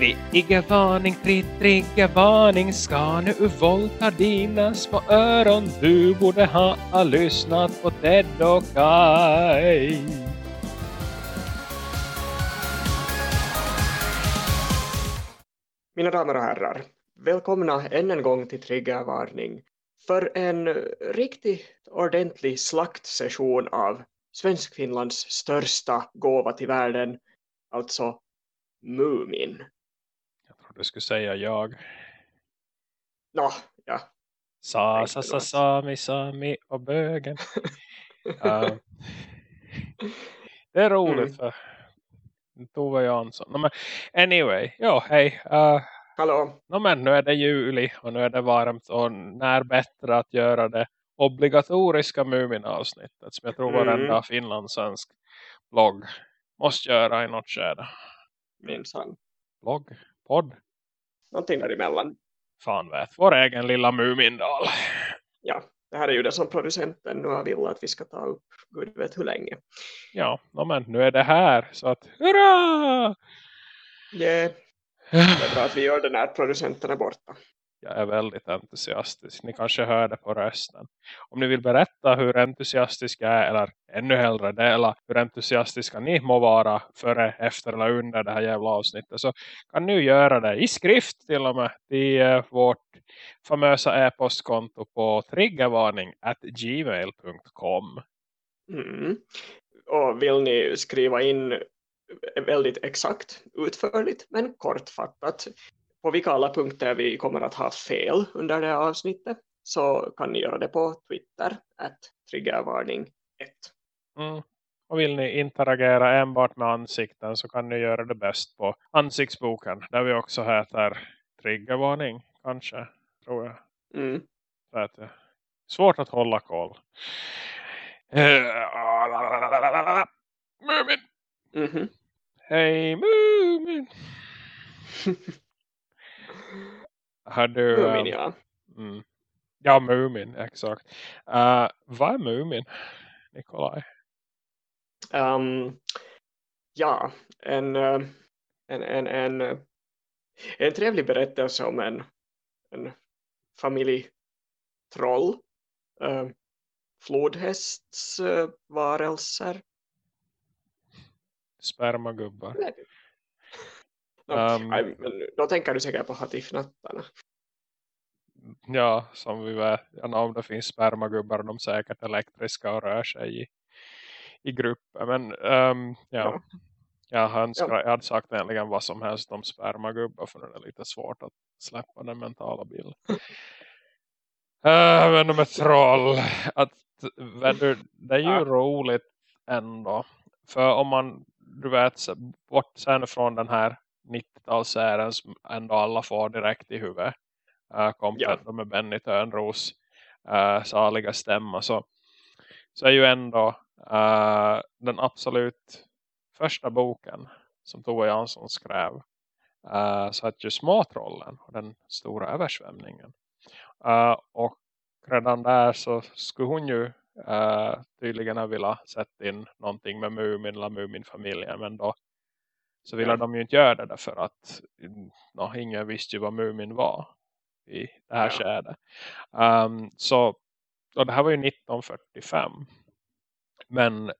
Triggervarning, tri triggervarning ska nu volta dina små öron. Du borde ha lyssnat på Ted och Kai. Mina damer och herrar, välkomna än en gång till Triggervarning för en riktigt ordentlig slaktsession av Svenskfinlands största gåva till världen, alltså Mumin. Du skulle säga jag. Nå, ja. Sa, sa, sa, sami, sami och bögen. Ja. det är roligt Mm. för Tove Jansson. No, men anyway, ja hej. Uh, Hallå, no, men nu är det juli och nu är det varmt och när bättre att göra det obligatoriska Mumin-avsnittet som jag tror Mm. varenda finlandssvensk blogg måste göra i något skede. minsann. Blogg, podd, Någonting däremellan. fan vet. Vår egen lilla Mumindal. Ja, det här är ju det som producenten nu har vill att vi ska ta upp gud vet hur länge. Ja, men nu är det här så att hurra! Yeah. Det är bra att vi gör det när producenten är borta. Jag är väldigt entusiastisk. Ni kanske hör det på rösten. Om ni vill berätta hur entusiastisk jag är. Eller ännu hellre dela hur entusiastiska ni må vara. Före, efter eller under det här jävla avsnittet. Så kan ni göra det i skrift till och med. Till eh, vårt famösa e-postkonto på triggervarning at gmail.com. Mm. Och vill ni skriva in väldigt exakt, utförligt men kortfattat på vilka alla punkter vi kommer att ha fel under det här avsnittet så kan ni göra det på Twitter att triggervarning 1. Mm. Och vill ni interagera enbart med ansikten så kan ni göra det bäst på ansiktsboken. Där vi också heter triggervarning kanske, tror jag. Mm. Att, eh, svårt att hålla koll. Eh, Mumin! Mhm. Hej Mumin! Har du... Mumin, eh, ja. mm. Ja, Mumin, exakt. Uh, vad är Mumin, Nikolaj? Um, ja, en, eh, en, en, en, eh, en trevlig berättelse om en, en familj troll, uh, flodhästs uh, varelser. Spermagubbar. No, Um, men då tänker du säkert på Hatifnattarna. Ja, som vi vet. Ja, om det finns spermagubbar de är säkert elektriska och rör sig i, i grupper. Men ehm, ja. Ja. Jag, önskar, jag hade sagt egentligen vad som helst om spermagubbar för det är lite svårt att släppa den mentala bilden. uh, men med troll. Att, du, det är ju Ja. roligt ändå. För om man, du vet, bort sen från den här 90-talsserien som ändå alla får direkt i huvudet. Uh, kompet med Benny Törnros uh, saliga stämma. Så, så är ju ändå uh, den absolut första boken som Tove Jansson skrev. Uh, så att ju Småtrollen och den stora översvämningen. Uh, och redan där så skulle hon ju tydligen ha velat sätta in någonting med Mumin eller Mumin-familjen. Men då så ville de ju inte göra det därför att nå, ingen visste ju vad Mumin var i det här Ja. skedet. Um, så, och det här var ju 1945. Men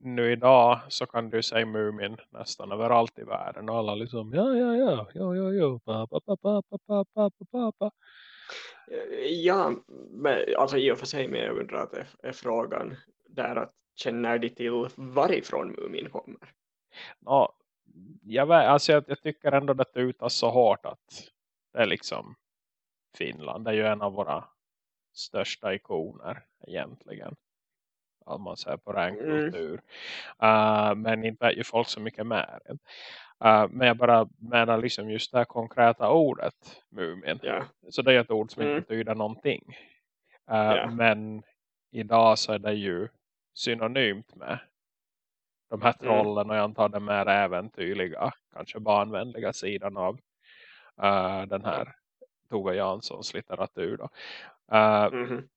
nu idag så kan du säga Mumin nästan överallt i världen. Och alla liksom, ja, ja, ja, ja, ja, ja, pa, pa, pa, pa, pa, pa, pa, pa. Eh, Ja, men, alltså i och för sig jag undrar att är, är frågan där att känner de till varifrån Mumin kommer? Ja, jag, alltså jag, jag tycker ändå det utas så hårt att det är liksom Finland. Det är ju en av våra största ikoner egentligen. Om man ser på ren Mm. Uh, men inte vet ju folk så mycket mer. Uh, men jag bara menar liksom just det här konkreta ordet Mumin. Ja, Så det är ett ord som Mm. inte betyder någonting. Uh, Ja. Men idag så är det ju synonymt med de här Mm. trollen och jag antar den mer äventyrliga, kanske barnvänliga sidan av uh, den här Tove Janssons litteratur. Då. Uh, mhm.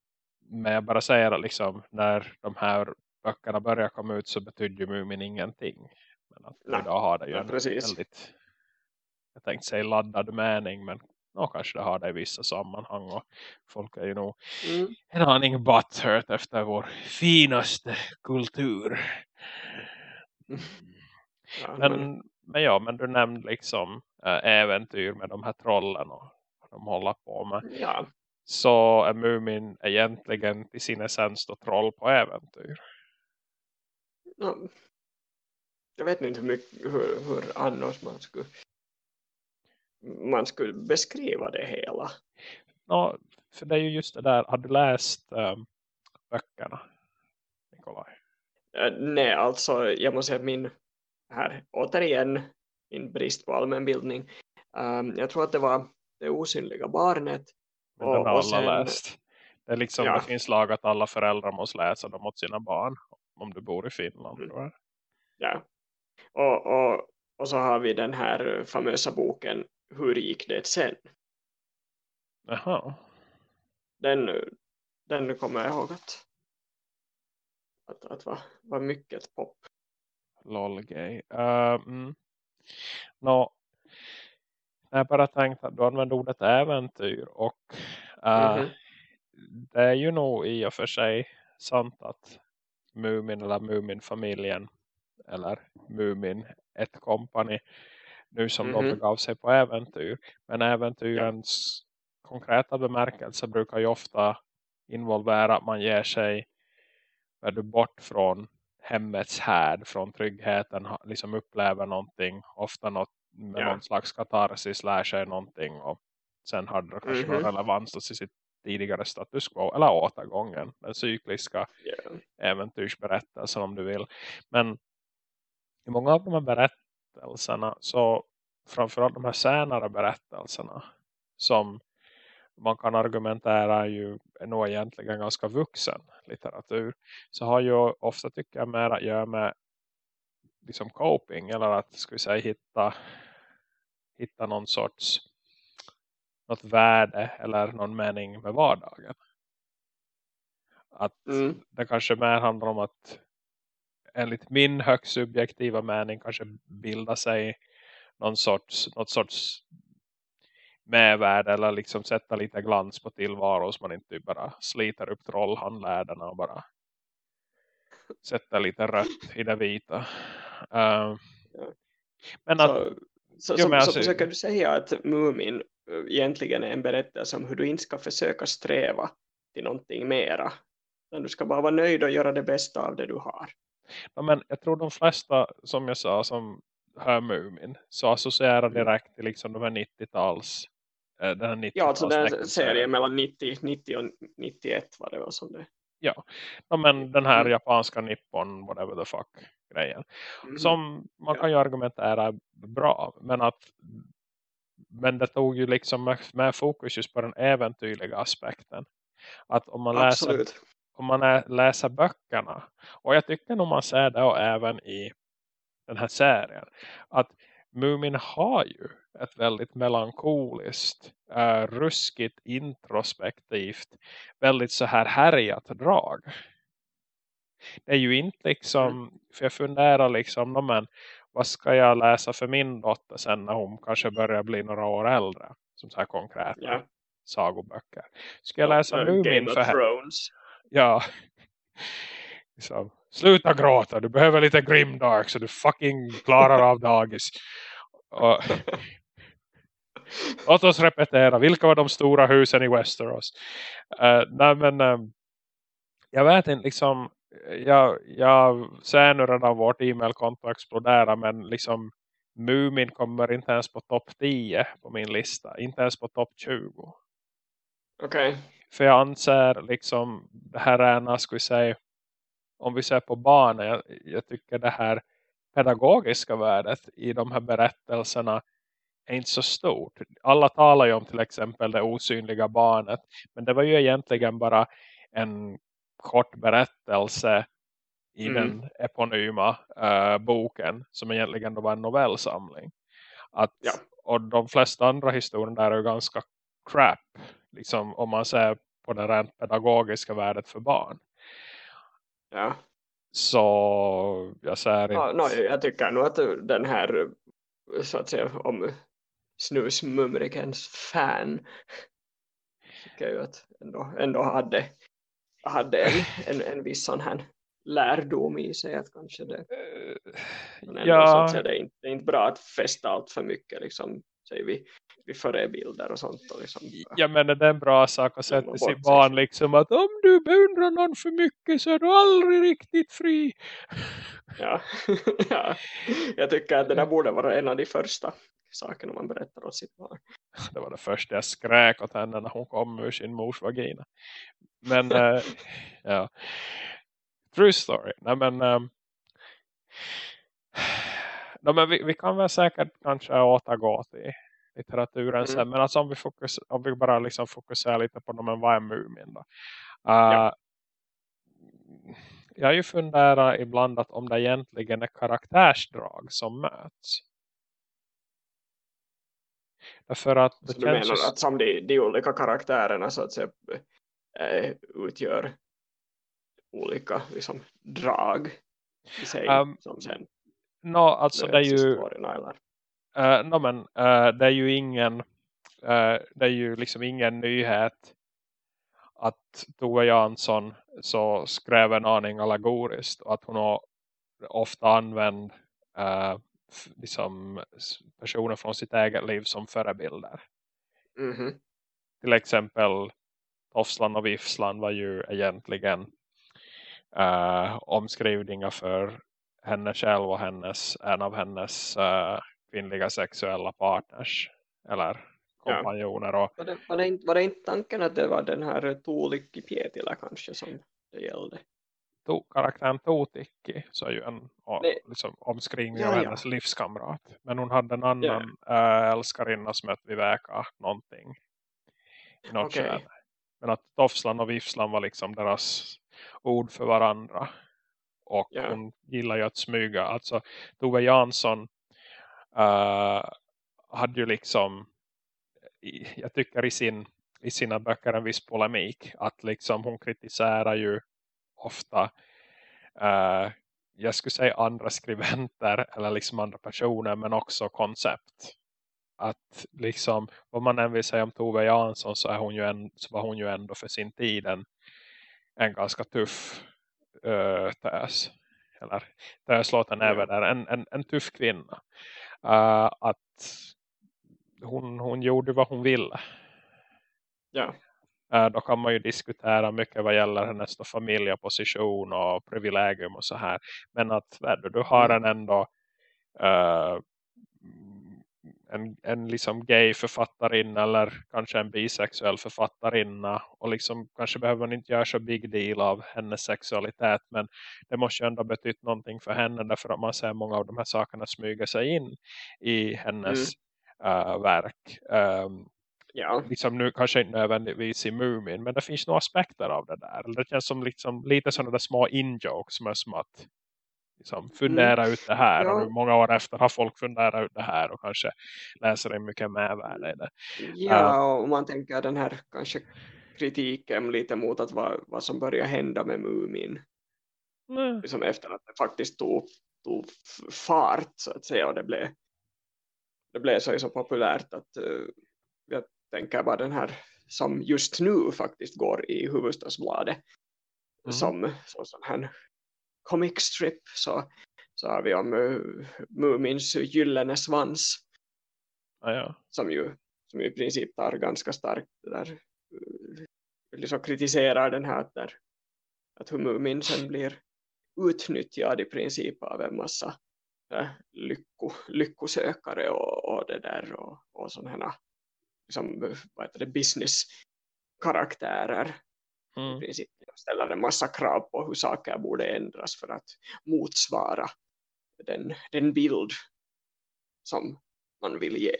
Men jag bara säger att liksom, när de här böckerna börjar komma ut så betyder ju Mumin ingenting. Men att Nej, idag har det ju ja, en precis. väldigt jag tänkte säga laddad mening men no, kanske det har det i vissa sammanhang och folk är ju nog mm. en aning butthurt efter vår finaste kultur. Ja, men, men, men ja, men du nämnde liksom äh, äventyr med de här trollen och vad de håller på med. Ja. Så är Mumin egentligen i sin essens då troll på äventyr. Ja. Jag vet inte hur, mycket, hur, hur annars man skulle man skulle beskriva det hela. Ja, för det är ju just det där. Har du läst ähm, böckerna, Nikolaj? Nej, alltså jag måste säga att min här, återigen, min brist på allmänbildning. Um, jag tror att det var det osynliga barnet. Men och, den har alla sen, läst. Det, är liksom, ja. det finns lag att alla föräldrar måste läsa dem åt sina barn. Om du bor i Finland, mm. Ja. Och, och, och så har vi den här famösa boken hur gick det sen? Jaha. Den, den kommer jag ihåg att, att, att var, var mycket pop. Lol-gay. Uh, mm. no, jag bara tänkte att du använde ordet äventyr och uh, mm -hmm. det är ju nog i och för sig sant att Mumin eller Mumin-familjen eller Mumin ett kompani nu som mm -hmm. de begav sig på äventyr. Men äventyrens ja. konkreta bemärkelse brukar ju ofta involvera att man ger sig bort från hemmets härd, från tryggheten, liksom upplever någonting, ofta något med ja. någon slags katarsis, lär sig någonting och sen har det kanske mm -hmm. någon mhm. relevans till sitt tidigare status quo, eller återgången, den cykliska yeah. äventyrsberättelsen om du vill. Men i många av de här berättelserna berättelserna så framförallt de här senare berättelserna som man kan argumentera ju nog egentligen ganska vuxen litteratur så har ju ofta tycker jag mer att göra med liksom coping eller att ska vi säga hitta hitta någon sorts något värde eller någon mening med vardagen. Att mm. det kanske mer handlar om att enligt min högst subjektiva mening kanske bilda sig någon sorts, något sorts medvärde eller liksom sätta lite glans på tillvaro så man inte bara sliter upp trollhandläderna och bara sätter lite rött i det vita. Uh, men att, så, så, så, så försöker du säga att Mumin egentligen är en berättelse om hur du inte ska försöka sträva till någonting mera. Du ska bara vara nöjd och göra det bästa av det du har. Ja, men jag tror de flesta, som jag sa, som hör Mumin så associerar mm. direkt till liksom de här 90-tals eh, den här 90 Ja, alltså den serien mellan 90, 90 och 91 var det som det. Ja, ja men den här mm. japanska nippon, whatever the fuck grejen. Mm. Som man kan ju argumentera bra, men att men det tog ju liksom med, fokus just på den äventyrliga aspekten. Att om man Absolut. läser om man läser böckerna. Och jag tycker nog man ser det och även i den här serien. Att Mumin har ju ett väldigt melankoliskt, uh, ruskigt, introspektivt, väldigt så här härjat drag. Det är ju inte liksom, mm. för jag funderar liksom, men vad ska jag läsa för min dotter sen när hon kanske börjar bli några år äldre? Som så här konkreta yeah. sagoböcker. Ska jag läsa Mumin för henne? ja. Så, sluta gråta, du behöver lite grimdark så du fucking klarar av dagis. Och, låt oss repetera, vilka var de stora husen i Westeros? Uh, nej men, um, jag vet inte liksom, jag, jag ser nu redan vårt e-mailkonto explodera men liksom Mumin kommer inte ens på topp 10 på min lista. Inte ens på topp 20. Okej. Okay. För jag anser liksom det här är ska vi säga om vi ser på barnen, jag, jag tycker det här pedagogiska värdet i de här berättelserna är inte så stort. Alla talar ju om till exempel det osynliga barnet. Men det var ju egentligen bara en kort berättelse i mm. den eponyma uh, boken som egentligen då var en novellsamling. Att, ja. Och de flesta andra historier där är ju ganska crap liksom, om man ser på det rent pedagogiska värdet för barn. Ja. Så jag säger ja, no, jag tycker nog att den här så att säga om snusmumrikens fan tycker jag att ändå, ändå hade, hade en, en, en viss sån här lärdom i sig att kanske det, men ja. så att säga, det, är inte, det är inte bra att fästa allt för mycket liksom, säger vi, vi förebilder och sånt. Och liksom, ja men det är en bra sak att sätta sitt barn liksom att om du beundrar någon för mycket så är du aldrig riktigt fri. Ja, ja. jag tycker att det där borde vara en av de första sakerna man berättar åt sitt barn. Det var det första jag skrek åt henne när hon kom ur sin mors vagina. Men äh, ja, true story. Nej men, ähm, no, men vi, vi, kan väl säkert kanske återgå till litteraturen mm. sen. Men alltså om vi, fokus, om vi bara liksom fokuserar lite på dem, vad är Mumin då? Uh, ja. Jag har ju funderat ibland att om det egentligen är karaktärsdrag som möts. Därför att så du menar att som de, de olika karaktärerna så att säga äh, utgör olika liksom, drag i sig um, som sen no, alltså det är ju Uh, no, men, uh, det är ju ingen uh, det är ju liksom ingen nyhet att Tove Jansson så skrev en aning allegoriskt och att hon har ofta använt uh, liksom personer från sitt eget liv som förebilder. Mm -hmm. Till exempel Tofslan och Vifslan var ju egentligen omskrivningar för henne själv och hennes, en av hennes kvinnliga sexuella partners eller kompanjoner. Och... Var, det, var, det inte, var det inte tanken att det var den här Tuulikki Pietila kanske som det gällde? To, karaktären Tuutikki så är ju en Nej. liksom, omskrivning ja, av hennes ja. livskamrat. Men hon hade en annan ja. äh, älskarinna som hette Viveka någonting. Något okay. Men att Tofslan och Vifslan var liksom deras ord för varandra. Och ja. hon gillar ju att smyga. Alltså Tove Jansson uh, hade ju liksom jag tycker i, sin, i sina böcker en viss polemik att liksom hon kritiserar ju ofta uh, jag skulle säga andra skribenter eller liksom andra personer men också koncept. Att liksom vad man än vill säga om Tove Jansson så, är hon ju en, så var hon ju ändå för sin tid en, en ganska tuff uh, tös. Eller tös låter även där en, en, en tuff kvinna uh, att hon, hon gjorde vad hon ville. Ja. Uh, då kan man ju diskutera mycket vad gäller hennes familjeposition och privilegium och så här. Men att du, du har mm. en ändå uh, en, en liksom gay författarinna eller kanske en bisexuell författarinna och liksom kanske behöver man inte göra så big deal av hennes sexualitet men det måste ju ändå betytt någonting för henne därför att man ser många av de här sakerna smyga sig in i hennes mm. uh, verk um, ja. liksom nu kanske inte nödvändigtvis i Mumin men det finns några aspekter av det där det känns som liksom lite sådana där små in-jokes som är som att liksom, fundera mm. ut det här. Ja. Och många år efter har folk funderat ut det här och kanske läser en mycket mer värde i det. Ja, och man tänker den här kanske kritiken lite mot att vad, vad som börjar hända med Mumin. Mm. Liksom efter att det faktiskt tog, tog fart så att säga och det blev, det blev så, så populärt att uh, jag tänker bara den här som just nu faktiskt går i huvudstadsbladet mm. som, som sån här comic strip så, så har vi om uh, Mumins gyllene svans. Ah, ja. som, ju, som i princip tar ganska starkt där, uh, liksom kritiserar den här där, att hur Mumin sen blir utnyttjad i princip av en massa äh, lycko, lyckosökare och, och det där och, och sådana liksom, vad heter det, business karaktärer mm. i princip ställer en massa krav på hur saker borde ändras för att motsvara den, den bild som man vill ge.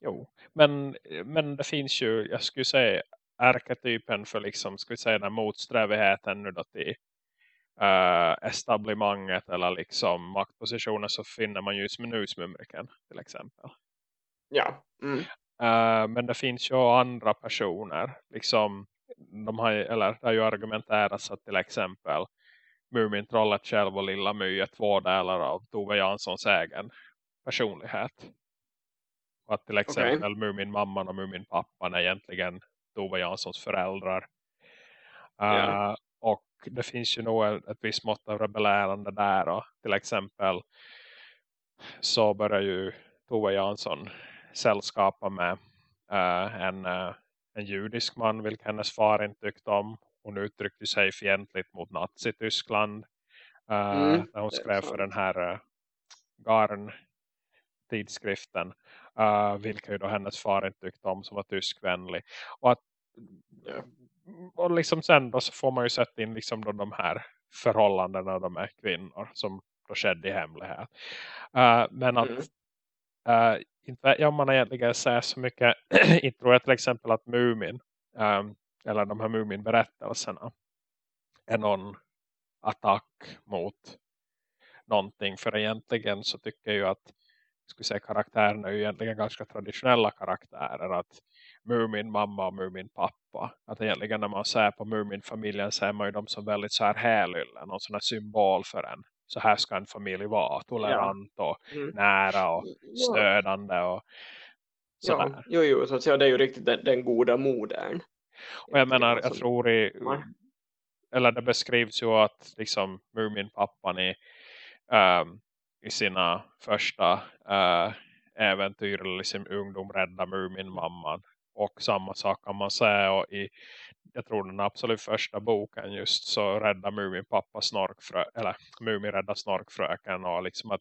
Jo, men, men det finns ju, jag skulle säga arketypen för liksom, ska vi säga den motsträvigheten nu då till uh, establimanget eller liksom maktpositioner så finner man ju snusmumriken till exempel. Ja. Mm. Uh, men det finns ju andra personer liksom de har, eller det har ju argumenterats att till exempel Mumintrollet själv och Lilla My är två delar av Tove Janssons egen personlighet. Och att till exempel okay. Mumin mamman och Mumin pappan är egentligen Tove Janssons föräldrar. Yeah. Uh, och det finns ju nog ett visst mått av rebellärande där. Och till exempel så börjar ju Tove Jansson sällskapa med uh, en, uh, en judisk man vilken hennes far inte tyckte om. Hon uttryckte sig fientligt mot Nazi-Tyskland. Uh, mm, när hon skrev för den här uh, Garn tidskriften. Uh, vilka ju då hennes far inte tyckte om som var tyskvänlig. Och att och liksom sen då så får man ju sätta in liksom då de här förhållandena de är kvinnor som då skedde i hemlighet. Uh, men att mm. uh, inte ja, man egentligen säger så mycket inte tror jag till exempel att Mumin um, eller de här Mumin-berättelserna är någon attack mot någonting. För egentligen så tycker jag ju att skulle säga, karaktärerna är ju egentligen ganska traditionella karaktärer. Att Mumin mamma och Mumin pappa. Att egentligen när man ser på Mumin-familjen så är man ju de som väldigt så här hälylla. Någon sån här symbol för en. Så här ska en familj vara. Tolerant ja. och mm. nära och stödande och sådär. Ja, jo, jo, så att säga, det är ju riktigt den, den goda modern. Och jag menar, jag tror i, eller det beskrivs ju att liksom Mumin-pappan i, um, i sina första uh, äventyr eller liksom ungdom rädda Mumin-mamman. Och samma sak kan man säga och i, jag tror den absolut första boken just så räddar Mumin pappa snorkfrö, eller Mumin räddar snorkfröken och liksom att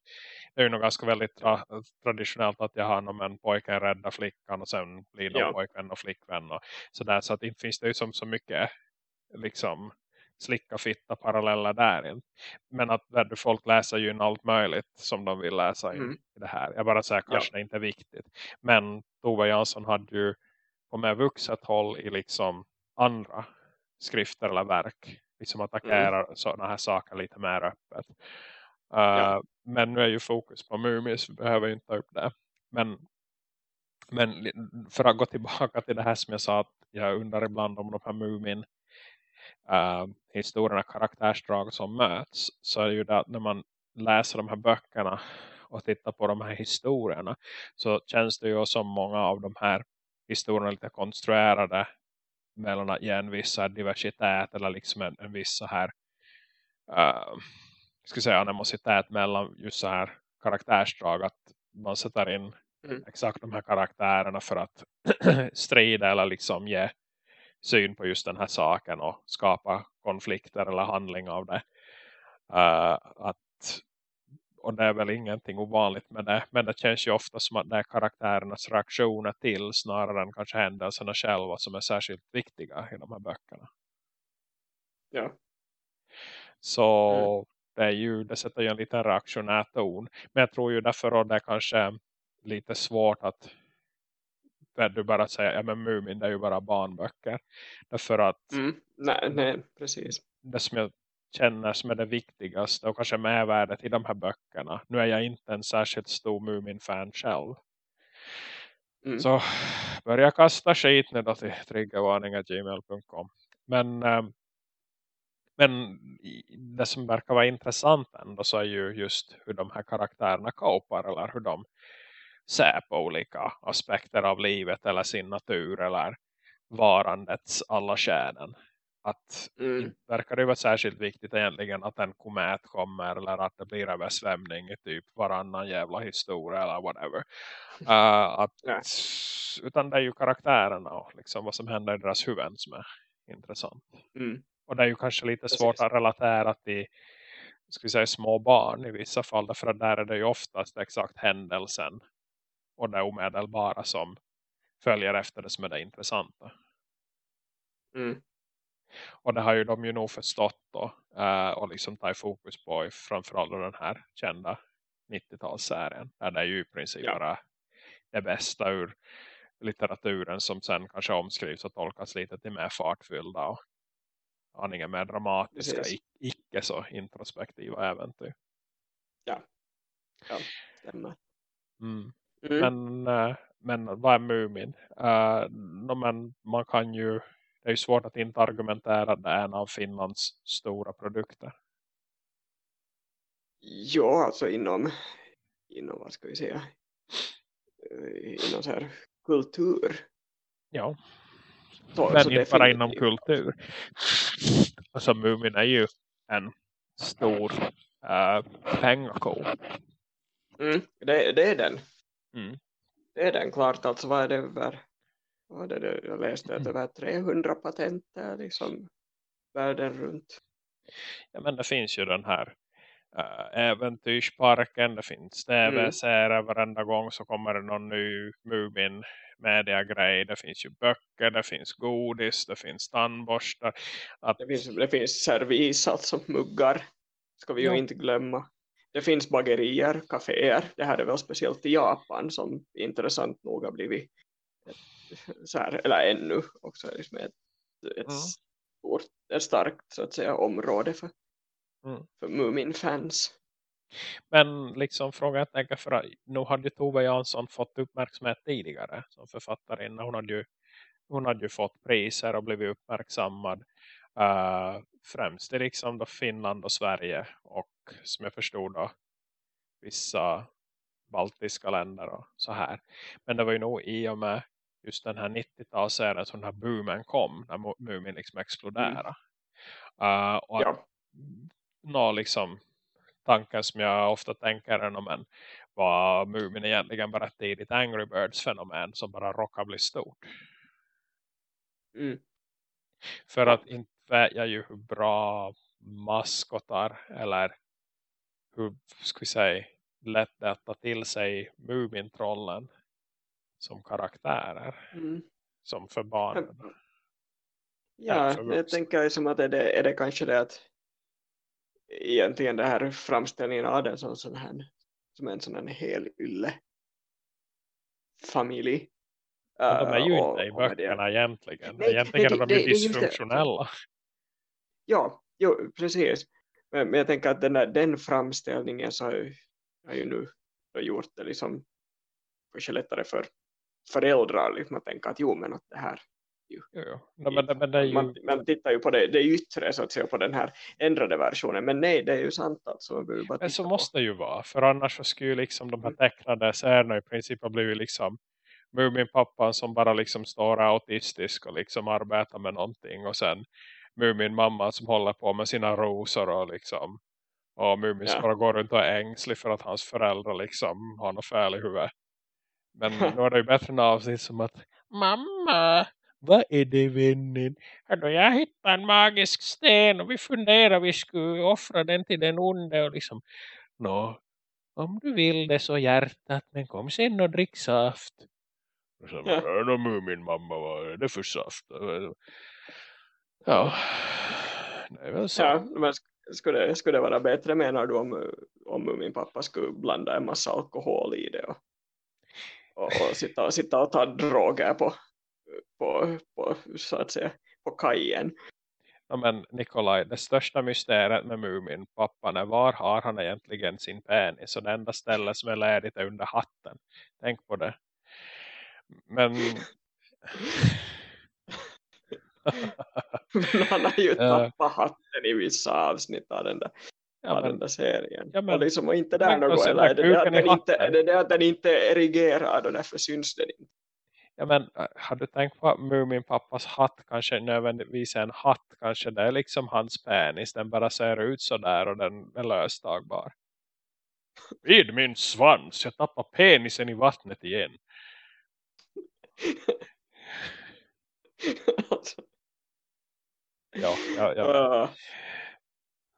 det är ju nog ganska väldigt tra traditionellt att jag har någon en pojken rädda flickan och sen blir de ja. pojken och flickvän och sådär så att inte finns det ju som så mycket liksom slicka fitta paralleller där. Men att där folk läser ju in allt möjligt som de vill läsa in mm. i det här. Jag bara säger kanske ja. det inte är viktigt. Men Tove Jansson hade ju på mer vuxet håll i liksom andra skrifter eller verk. Liksom attackerar mm. sådana här saker lite mer öppet. Uh, ja. Men nu är ju fokus på Mumis. så vi behöver inte ta upp det. Men, men för att gå tillbaka till det här som jag sa att jag undrar ibland om de här Mumin uh, historierna, karaktärsdrag som möts. Så är det ju det att när man läser de här böckerna och tittar på de här historierna så känns det ju som många av de här historierna lite konstruerade mellan att ge en viss diversitet eller liksom en, en viss så här uh, ska säga animositet mellan just så här karaktärsdrag att man sätter in mm. exakt de här karaktärerna för att strida eller liksom ge syn på just den här saken och skapa konflikter eller handling av det. Uh, att och det är väl ingenting ovanligt med det. Men det känns ju ofta som att det är karaktärernas reaktioner till snarare än kanske händelserna själva som är särskilt viktiga i de här böckerna. Ja. Så mm. det, är ju, det sätter ju en liten reaktionär ton. Men jag tror ju därför att det är kanske lite svårt att du bara säger ja men Mumin det är ju bara barnböcker. Därför att mm. nej, nej, precis. Det som jag känner som är det viktigaste och kanske medvärdet i de här böckerna. Nu är jag inte en särskilt stor Mumin-fan själv. Mm. Så börja kasta skit nu då till triggervarningar.gmail.com Men, äh, men det som verkar vara intressant ändå så är ju just hur de här karaktärerna kopar eller hur de ser på olika aspekter av livet eller sin natur eller varandets alla kärnen att mm. verkar det vara särskilt viktigt egentligen att en komet kommer eller att det blir översvämning i typ varannan jävla historia eller whatever. Uh, att. Utan det är ju karaktärerna och liksom vad som händer i deras huvuden som är intressant. Mm. Och det är ju kanske lite Precis. svårt att relatera till ska vi säga, små barn i vissa fall. Därför att där är det ju oftast exakt händelsen och det omedelbara som följer efter det som är det intressanta. Mm. Och det har ju de ju nog förstått då. Uh, och liksom ta fokus på framförallt den här kända 90-talsserien. Där det är ju i princip ja. bara det bästa ur litteraturen som sen kanske omskrivs och tolkas lite till mer fartfyllda och aningen mer dramatiska, icke så introspektiva äventyr. Ja, ja stämmer. Mm. Mm. Men, uh, men vad är Mumin? Uh, no, men man kan ju det är ju svårt att inte argumentera att det är en av Finlands stora produkter. Ja, alltså inom, inom vad ska vi säga, i någon så här kultur. Ja. Så, Men så inte bara inom kultur. Alltså Mumin är ju en stor uh, pengako. Mm, det, det är den. Mm. Det är den klart. Alltså vad är det över, är det, jag läste Mm. att över 300 patenter liksom världen runt. Ja men det finns ju den här uh, äventyrsparken. Det finns Mm. tv-serier. Varenda gång så kommer det någon ny Mumin media-grej. Det finns ju böcker, det finns godis, det finns tandborstar. Att, Det finns, det finns servis, alltså muggar. Ska vi Ja. ju inte glömma. Det finns bagerier, kaféer. Det här är väl speciellt i Japan som intressant nog har blivit så här, eller ännu också liksom ett, ett, Mm. stort, ett starkt så att säga, område för, Mm. för Mumin-fans. Men liksom frågan jag tänker för att nu hade ju Tove Jansson fått uppmärksamhet tidigare som författarinna. Hon hade ju, hon hade ju fått priser och blivit uppmärksammad uh, främst i liksom då Finland och Sverige och som jag förstod då vissa baltiska länder och så här. Men det var ju nog i och med just den här 90-talsserien som den här boomen kom när Mu- Mumin liksom exploderade. Uh, och Ja, nå liksom tanken som jag ofta tänker är men var Mumin egentligen bara ett tidigt Angry Birds fenomen som bara råkar bli stort. mm, För att inte vet jag ju hur bra maskotar eller hur ska vi säga lätt att ta till sig Mumin-trollen som karaktärer mm. som för barnen. Ja, jag tänker som att är det, är det kanske det att egentligen det här framställningen av den som, sån här, som en sån här hel ylle familj. Men de är ju och- inte i med det- böckerna egentligen. Nej, egentligen nej, är de det- ju det det. dysfunktionella. Ja, jo, precis. Men, men jag tänker att den, där, den framställningen så har ju, har ju nu gjort det liksom kanske lättare för föräldrar liksom att tänka att jo men att det här Jo, jo. No, men, det- men det är ju... man, man tittar ju på det, det yttre så att säga på den här ändrade versionen men nej det är ju sant alltså Men så måste det ju vara. För annars så skulle ju liksom de här Mm. tecknade serierna i princip ha blivit liksom Mumin-pappan som bara liksom står autistisk och liksom arbetar med någonting. Och sen Mumin-mamma som håller på med sina rosor och liksom och Mumin Ja. bara går runt och är ängslig för att hans föräldrar liksom har något fel i huvudet. Men nu är det ju bättre än avsnitt som att Mamma, vad är det vännen? Hörde, jag hittade en magisk sten och vi funderar vi skulle offra den till den onde och liksom Nå, om du vill det så hjärtat men kom sen och drick saft. Och så, Ja. Nå, min mamma, vad är det för saft? Ja, det är väl så. Ja, men sk- skulle, det- skulle det vara bättre menar du om, om min pappa skulle blanda en massa alkohol i det och, och, och sitta, sitta och ta droger på, på, på så att säga på kajen. Ja, men Nikolaj, det största mysteriet med Mumin, pappan är var har han egentligen sin penis? Och det enda stället som är ledigt är under hatten. Tänk på det. Men Men han har ju Ja. tappat hatten i vissa avsnitt av den där, ja, den där serien. Ja, men- och liksom, och inte där något, eller är det det, att den inte, är det det att den inte är erigerad och därför syns den inte? ja, men äh, har du tänkt på att pappas hatt kanske nödvändigtvis är en hatt? Kanske det är liksom hans penis. Den bara ser ut så där och den är löstagbar. Vid min svans, jag tappar penisen i vattnet igen. alltså, Ja, ja, ja.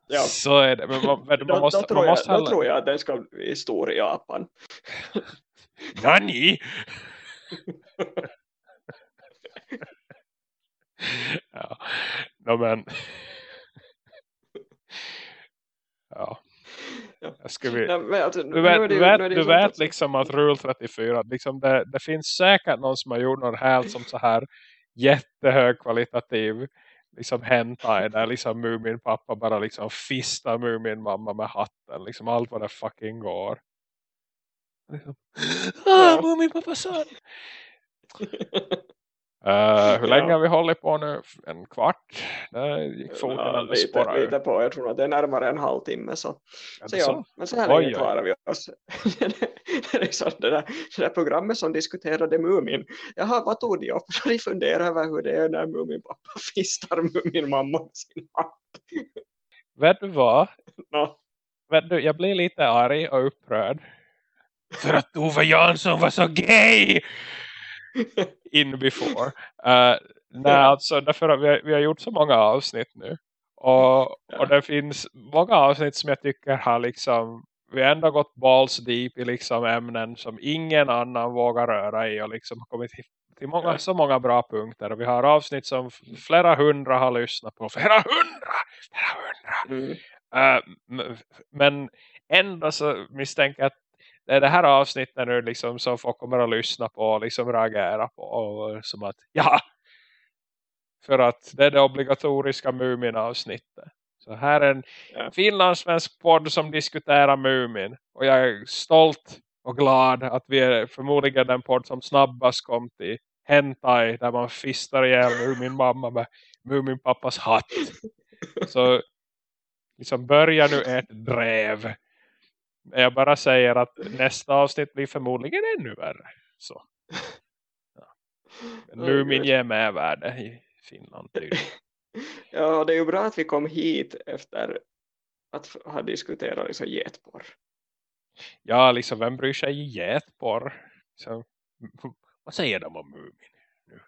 Ja. Så är det. Men man, men Då, man måste, då, tror man jag, måste då heller- tror jag att den ska bli stor i Japan. Nani? ja. No, men... ja. Jag. Nej, men alltså, Du vet, ju- du liksom att Rule 34 liksom det, det finns säkert någon som har gjort något helt som så här jättehögkvalitativ liksom hentai där liksom Mumin pappa bara liksom fistar Mumin mamma med hatten liksom allt vad det fucking går. Liksom, ah Ja. Mumin pappa son Uh, hur länge har vi hållit på nu? En kvart? Det gick ja, lite, lite på, jag tror att det är närmare en halvtimme. Så, så, ja, men så här länge klarar vi oss. liksom det, där, det där programmet som diskuterade Mumin. Jaha, vad tog de upp? Så de funderar över hur det är när Mumin pappa fistar Mumin mamma med sin hand. Vet du vad? No. Vet du, jag blir lite arg och upprörd. För att Ove Jansson var så gay! in before. Uh, nej, alltså därför att vi har, vi har gjort så många avsnitt nu. Och, och det finns många avsnitt som jag tycker har liksom vi har ändå gått balls deep i liksom ämnen som ingen annan vågar röra i och liksom kommit till många, så många bra punkter. Och vi har avsnitt som flera hundra har lyssnat på. Flera hundra! Flera hundra! Mm. Uh, men ändå så misstänker jag att det är det här avsnittet nu liksom som folk kommer att lyssna på och liksom reagera på. Och som att, ja! För att det är det obligatoriska Mumin-avsnittet. Så här är en ja. finlandssvensk podd som diskuterar Mumin. Och jag är stolt och glad att vi är förmodligen den podd som snabbast kom till hentai där man fistar ihjäl Mumin mamma med Mumin pappas hatt. Så liksom börja nu ett drev. Jag bara säger att nästa avsnitt blir förmodligen ännu värre. Så. Ja. Mumin ger med värde i Finland tydligen. Ja, det är ju bra att vi kom hit efter att ha diskuterat liksom getporr. Ja, liksom vem bryr sig i getporr? Så, vad säger de om Mumin? Nu?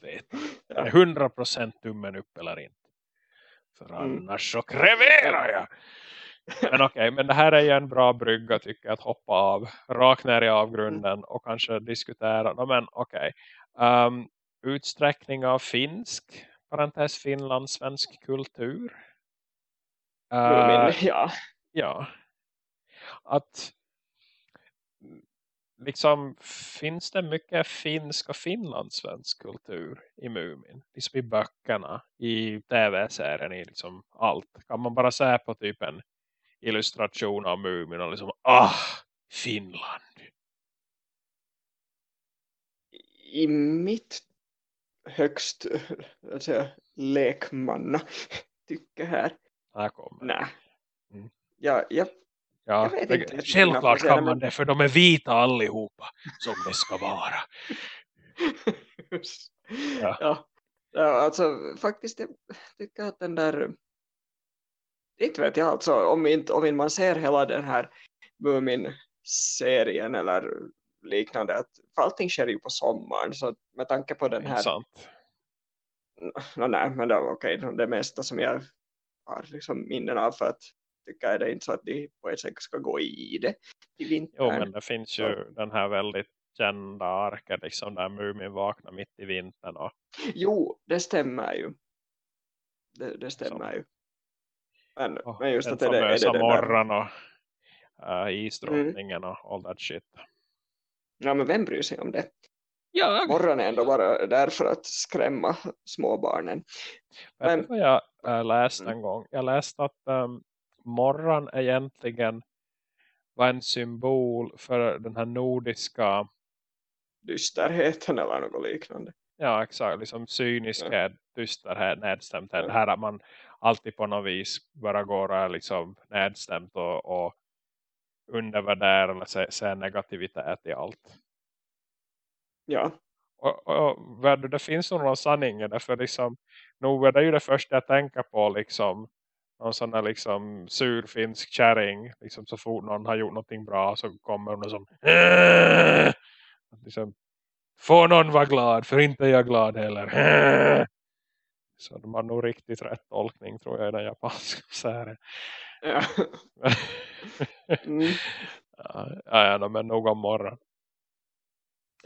Vet. ja. Är 100% tummen upp eller inte? För mm. annars mm. så kreverar jag! Men okej, okay, men det här är ju en bra brygga tycker jag att hoppa av. Rakt ner i avgrunden och kanske diskutera. No, men okej. Okay. Um, ehm, utsträckning av finsk parentes Finland svensk kultur. Uh, ja. Ja. Att liksom finns det mycket finsk och finlandssvensk kultur i Mumin? Liksom i böckerna, i tv-serien, i liksom allt. Kan man bara säga på typ en illustration av Mumin och liksom, ah, Finland. I mitt högst säga, lekmanna tycke här. Här kommer. Nej. Mm. Ja, ja, ja, jag vet inte. Självklart kan man det för de är vita allihopa som det ska vara. ja. ja. Ja, alltså faktiskt jag tycker att den där inte vet jag alltså om inte, om inte man ser hela den här Mumin-serien eller liknande att allting sker ju på sommaren så med tanke på den här sant. No, nej men okej okay, det mesta som jag har liksom minnen av för att tycker jag det inte så att de på ett sätt ska gå i det i vintern. Jo men det finns ju så. den här väldigt kända arken liksom där Mumin vaknar mitt i vintern. Och... Jo det stämmer ju. Det, det stämmer så. ju. Men, oh, men just att det, det, är det morgon och uh, isdrottningen mm. och all that shit. Ja, men vem bryr sig om det? Ja. Morgon är ändå bara där för att skrämma småbarnen. Men, vad jag äh, läste en mm. gång? Jag läste att um, morgon egentligen var en symbol för den här nordiska dysterheten eller något liknande. Ja, exakt. Liksom cyniskhet, dysterhet, nedstämdhet. Ja. Här att man alltid på något vis bara går och är liksom nedstämt och, och undervärderar eller ser, ser negativitet i allt. Ja. Och, och, det finns nog någon sanning i det. För liksom, nog är det ju det första jag tänker på liksom någon sån där liksom sur finsk kärring liksom så fort någon har gjort någonting bra så kommer hon och som liksom, får någon vara glad för inte är jag glad heller så de har nog riktigt rätt tolkning tror jag i den japanska serien ja. mm. ja, ja, men nog om morgon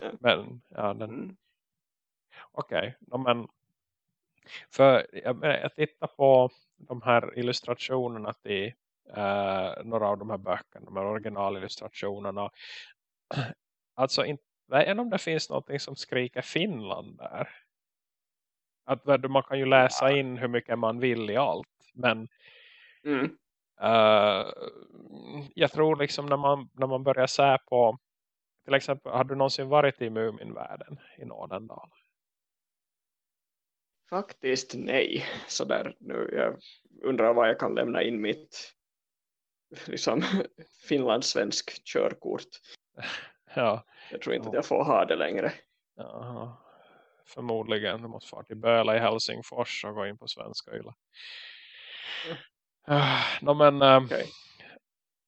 ja. men ja den mm. okej, okay, men för jag, jag tittar på de här illustrationerna till uh, några av de här böckerna, de här originalillustrationerna. Alltså inte, vet om det finns någonting som skriker Finland där. Att man kan ju läsa in hur mycket man vill i allt. Men mm. uh, jag tror liksom när man, när man börjar se på till exempel, har du någonsin varit i Muminvärlden i Nådendal? Faktiskt nej. Så där nu jag undrar vad jag kan lämna in mitt liksom finlandssvensk körkort. Ja. Jag tror inte att jag får ha det längre. ja. Förmodligen. Du måste fara till Böla i Helsingfors och gå in på svenska yla. Uh, no, men, uh, Okej.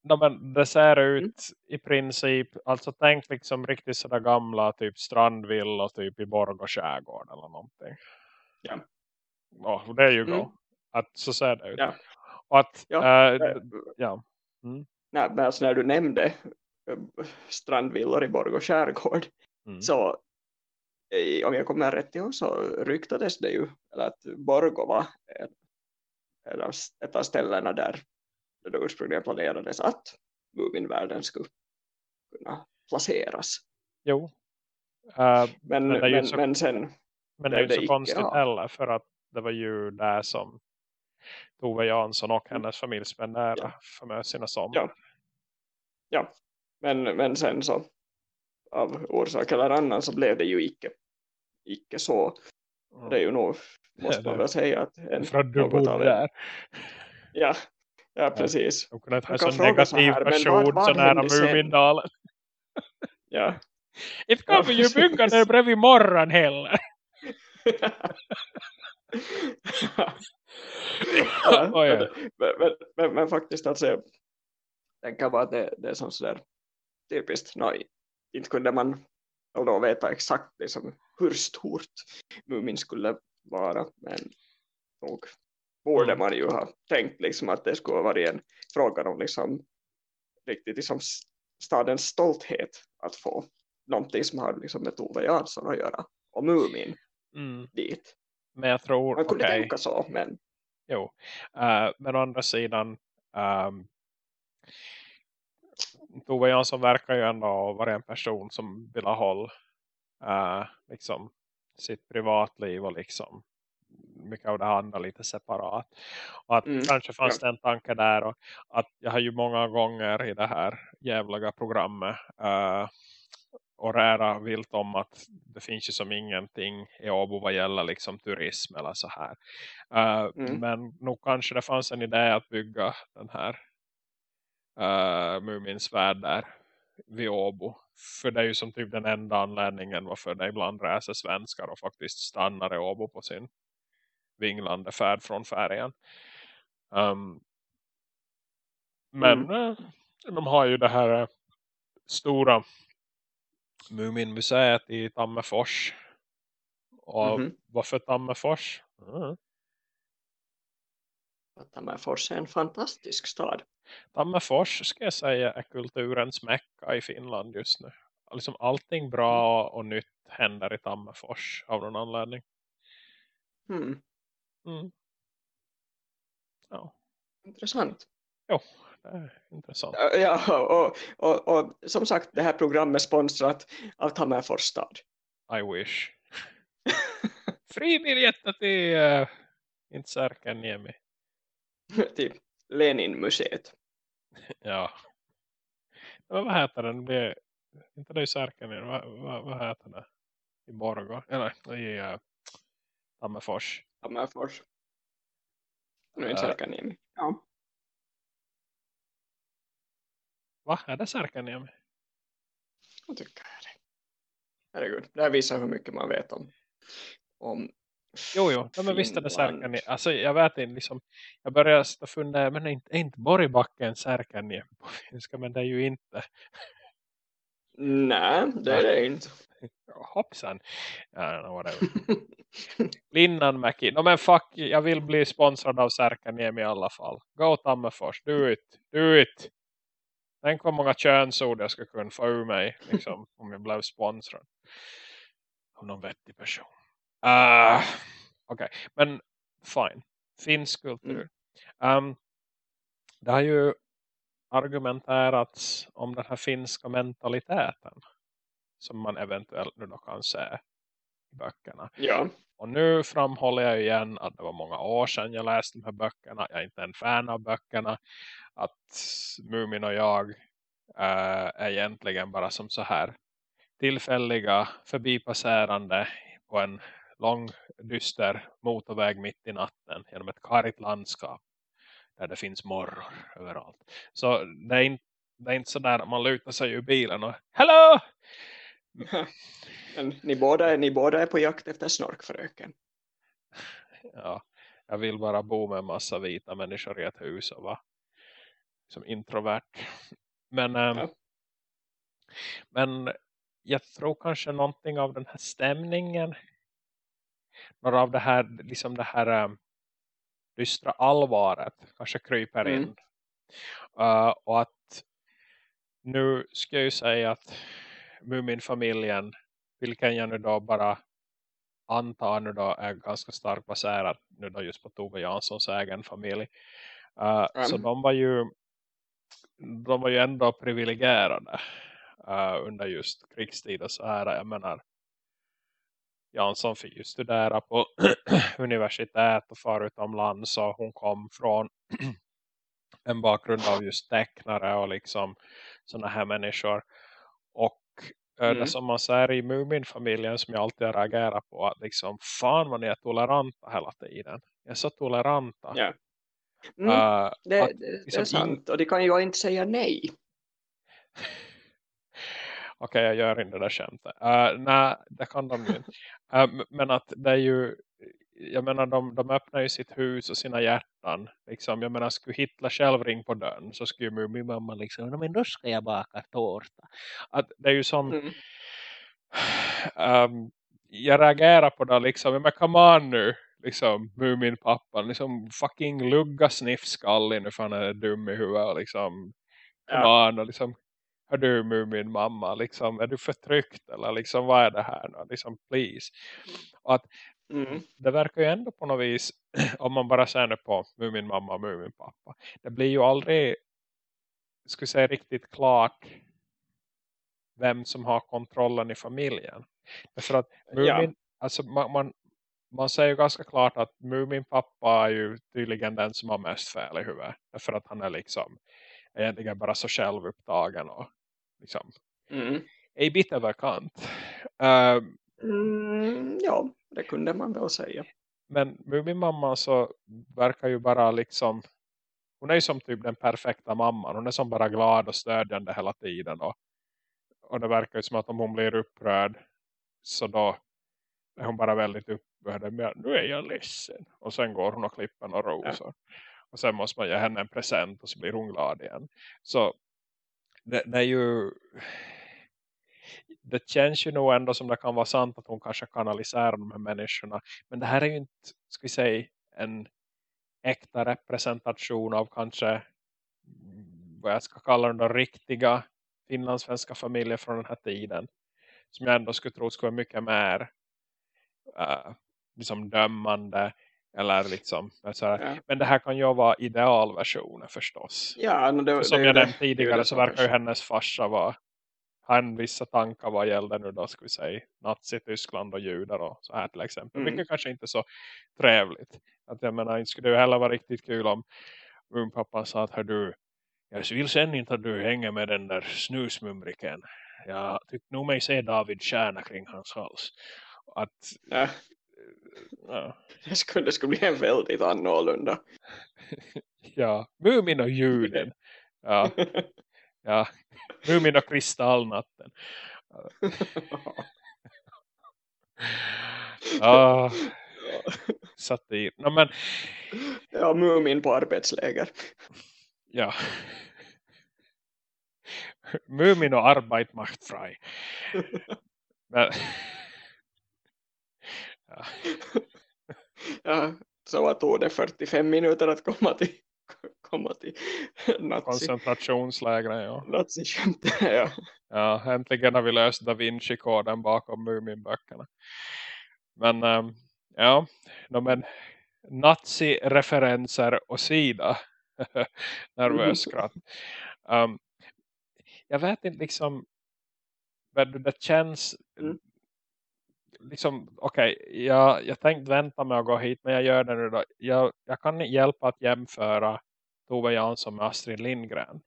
no, men det ser ut Mm. i princip, alltså tänk liksom riktigt sådär gamla typ strandvillor typ i Borg och skärgård eller någonting. Ja. Ja, det är ju Mm. go. Att så ser det ut. Ja. Och att, Ja, eh, eh, ja. Nej, men alltså när du nämnde eh, strandvillor i Borgå skärgård Mm. så om jag kommer rätt ihåg så ryktades det ju eller att Borgå var ett av ställena där det ursprungligen planerades att Muminvärlden skulle kunna placeras. Jo. Eh, Men, Men är ju men, så- men sen, men det är ju det så konstigt ja. heller för att det var ju där som Tove Jansson och hennes familj spenderade Ja. för med sina sommar. Ja. ja, men, men sen så av orsak eller annan så blev det ju icke, icke så. Mm. Det är ju nog, måste man väl säga att en, för att du något bodde av en- där. Ja, ja precis. De kunde inte ha en kan så fråga så negativ här, person vad- vad så nära? Mumindalen. Ja. Inte kan vi ju bygga där bredvid morgon heller. ja, men, men, men, men faktiskt alltså, jag tänker bara att det, det är som sådär typiskt, no, inte kunde man då veta exakt liksom, hur stort Mumin skulle vara, men nog borde Mm. man ju ha tänkt liksom, att det skulle vara en fråga om liksom, riktigt liksom, stadens stolthet att få någonting som har liksom, med Tove Jansson att göra och Mumin Mm. dit. Men jag tror, Man kunde okej. tänka så, men Jo. Eh, men å andra sidan um, Tove Jansson verkar ju ändå vara en person som vill ha håll eh, liksom sitt privatliv och liksom mycket av det andra lite separat. Och att Mm, kanske fanns det en tanke där och att jag har ju många gånger i det här jävliga programmet uh, och rära vilt om att det finns ju som ingenting i Åbo vad gäller liksom turism eller så här. Eh, Mm. Men nog kanske det fanns en idé att bygga den här uh, Mumins värld där vid Åbo. För det är ju som typ den enda anledningen varför det ibland reser svenskar och faktiskt stannar i Åbo på sin vinglande färd från färjan. Um, men eh, de har ju det här eh, stora Muminmuseet i Tammerfors. Och Mhm. varför Tammerfors? Mm. Tammerfors är en fantastisk stad. Tammerfors ska jag säga är kulturens mecka i Finland just nu. Liksom allting bra och nytt händer i Tammerfors av någon anledning. Hmm. Mm. Ja, Intressant. det är intressant. Ja, och, och, och som sagt, det här programmet är sponsrat av Tammerfors stad. I wish. Fribiljetter till uh, inte Särkänniemi. till Leninmuseet. Ja. Vad heter den? Det inte det i Särkänniemi. Vad, vad, vad heter det? I Borgå? Eller i uh, Tammerfors. Tammerfors. Nu är inte Särkaniemi. Ja. Va? Är det Särkänniemi? Jag tycker jag det. Herregud, det här visar hur mycket man vet om, om Jo, jo. Ja, men visst är det. Särkänniemi. Alltså jag vet inte liksom. Jag börjar stå fundera. Men är inte, är inte Borgbacken Särkänniemi på finska? Men det är ju inte. Nej, det är det inte. Hoppsan. Know, whatever. Linnanmäki. No men fuck, jag vill bli sponsrad av Särkaniemi i alla fall. Go Tammerfors, do it, do it. Tänk vad många könsord jag skulle kunna få ur mig liksom, om jag blev sponsrad. Av någon vettig person. Uh, Okej, men fine. Finsk kultur. Um, det har ju argumenterats om den här finska mentaliteten. Som man eventuellt nu då kan se i böckerna. Ja, Och nu framhåller jag igen att det var många år sedan jag läste de här böckerna. Jag är inte en fan av böckerna. Att Mumin och jag eh, är egentligen bara som så här tillfälliga förbipasserande på en lång dyster motorväg mitt i natten genom ett karigt landskap där det finns morror överallt. Så det är inte, det är inte sådär man lutar sig ur bilen och Hello! ni, båda, ni båda är på jakt efter snorkfröken. Ja, jag vill bara bo med en massa vita människor i ett hus och vara som introvert. Men, ehm, ja. men jag tror kanske någonting av den här stämningen. Några av det här, liksom det här um, dystra allvaret kanske kryper mm. in. Uh, och att nu ska jag ju säga att Mumin-familjen, vilken jag nu då bara antar nu då är ganska starkt baserad nu då just på Tove Janssons egen familj. Uh, mm. Så de var ju de var ju ändå privilegierade uh, under just krigstid och så här. Jag menar, Jansson fick ju studera på universitet och fara utomlands så hon kom från en bakgrund av just tecknare och liksom sådana här människor. Och eh, mm. det som man säger i Mumin-familjen som jag alltid reagerar på att liksom, fan ni är toleranta hela tiden. Jag är så toleranta. Yeah. Mm, uh, det, att, liksom, det, är sant. Och de kan ju inte säga nej. Okay, jag gör inte det där skämtet. Uh, nej, det kan de ju inte. Uh, men att det är ju jag menar, de, de öppnar ju sitt hus och sina hjärtan. Liksom, jag menar, skulle Hitler själv ring på dörren så skulle min mamma liksom, men då ska jag baka tårta. Att det är ju som... Mm. Um, jag reagerar på det liksom, men come on nu liksom Mumin pappan liksom fucking lugga sniffskallig nu för han är dum i huvudet liksom ja. och liksom är du Mumin mamma liksom är du förtryckt eller liksom vad är det här nu liksom please och att mm. det verkar ju ändå på något vis om man bara ser på Mumin mamma och Mumin pappa det blir ju aldrig skulle säga riktigt klart vem som har kontrollen i familjen. Därför att Mumin, ja. alltså man, man, man säger ju ganska klart att Mumin pappa är ju tydligen den som har mest fel i huvudet. För att han är liksom egentligen bara så självupptagen och liksom mm. är bit överkant. Uh, mm, ja, det kunde man väl säga. Men Mumin mamma så verkar ju bara liksom hon är ju som typ den perfekta mamman. Hon är som bara glad och stödjande hela tiden. Och, och det verkar ju som att om hon blir upprörd så då är hon bara väldigt upprörd med nu är jag ledsen. Och sen går hon och klipper några rosor. Ja. Och sen måste man ge henne en present och så blir hon glad igen. Så det, det, är ju det känns ju nog ändå som det kan vara sant att hon kanske kanaliserar de här människorna. Men det här är ju inte, ska vi säga, en äkta representation av kanske vad jag ska kalla den riktiga finlandssvenska familjer från den här tiden. Som jag ändå skulle tro skulle vara mycket mer uh, liksom dömande eller liksom ja. men det här kan ju vara idealversionen förstås. Ja, no, det, som det, jag nämnde tidigare det, så verkar ju hennes farsa vara han vissa tankar vad gällde nu då ska vi säga Nazi-Tyskland och judar och så här till exempel. Mm. Vilket kanske inte är så trevligt. Att jag menar, inte skulle det heller vara riktigt kul om min pappa sa att hör du, jag vill sen inte att du hänger med den där snusmumriken. Jag tyckte nog mig se David kärna kring hans hals att ja. Ja. Det, skulle, det skulle bli en väldigt annorlunda. ja, Mumin och ljuden. Ja. ja. Mumin och kristallnatten. ja. Satir. No, men... Ja, Mumin på arbetsläger. Ja. Mumin och Arbeit macht frei. Men... Ja. så vad tog det 45 minuter att komma till komma till nazi. koncentrationslägren, ja. nazi ja. ja, äntligen har vi löst Da Vinci-koden bakom Muminböckerna. Men ähm, ja, men nazi-referenser och sida nervös skratt. Um, jag vet inte liksom det känns mm liksom, okej, okay, jag, jag tänkte vänta med att gå hit, men jag gör det nu då. Jag, jag kan hjälpa att jämföra Tove Jansson med Astrid Lindgren.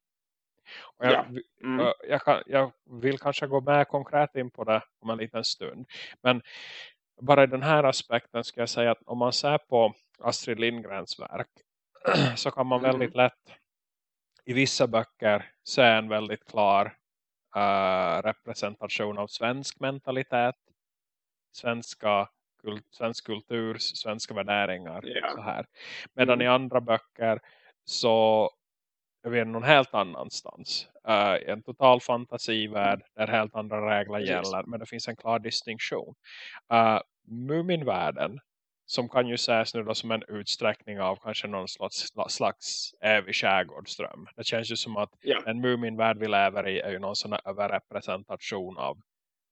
Och jag, ja. mm. jag, kan, jag, vill kanske gå med konkret in på det om en liten stund. Men bara i den här aspekten ska jag säga att om man ser på Astrid Lindgrens verk så kan man väldigt mm. lätt i vissa böcker se en väldigt klar uh, representation av svensk mentalitet, svenska kult, svensk kultur, svenska värderingar. Yeah. Så här. Medan mm. i andra böcker så är vi någon helt annanstans. Uh, en total fantasivärld där helt andra regler gäller. Men det finns en klar distinktion. Uh, Muminvärlden som kan ju ses nu då som en utsträckning av kanske någon slags, slags evig skärgårdsdröm. Det känns ju som att ja. en Muminvärld vi lever i är ju någon sån här överrepresentation av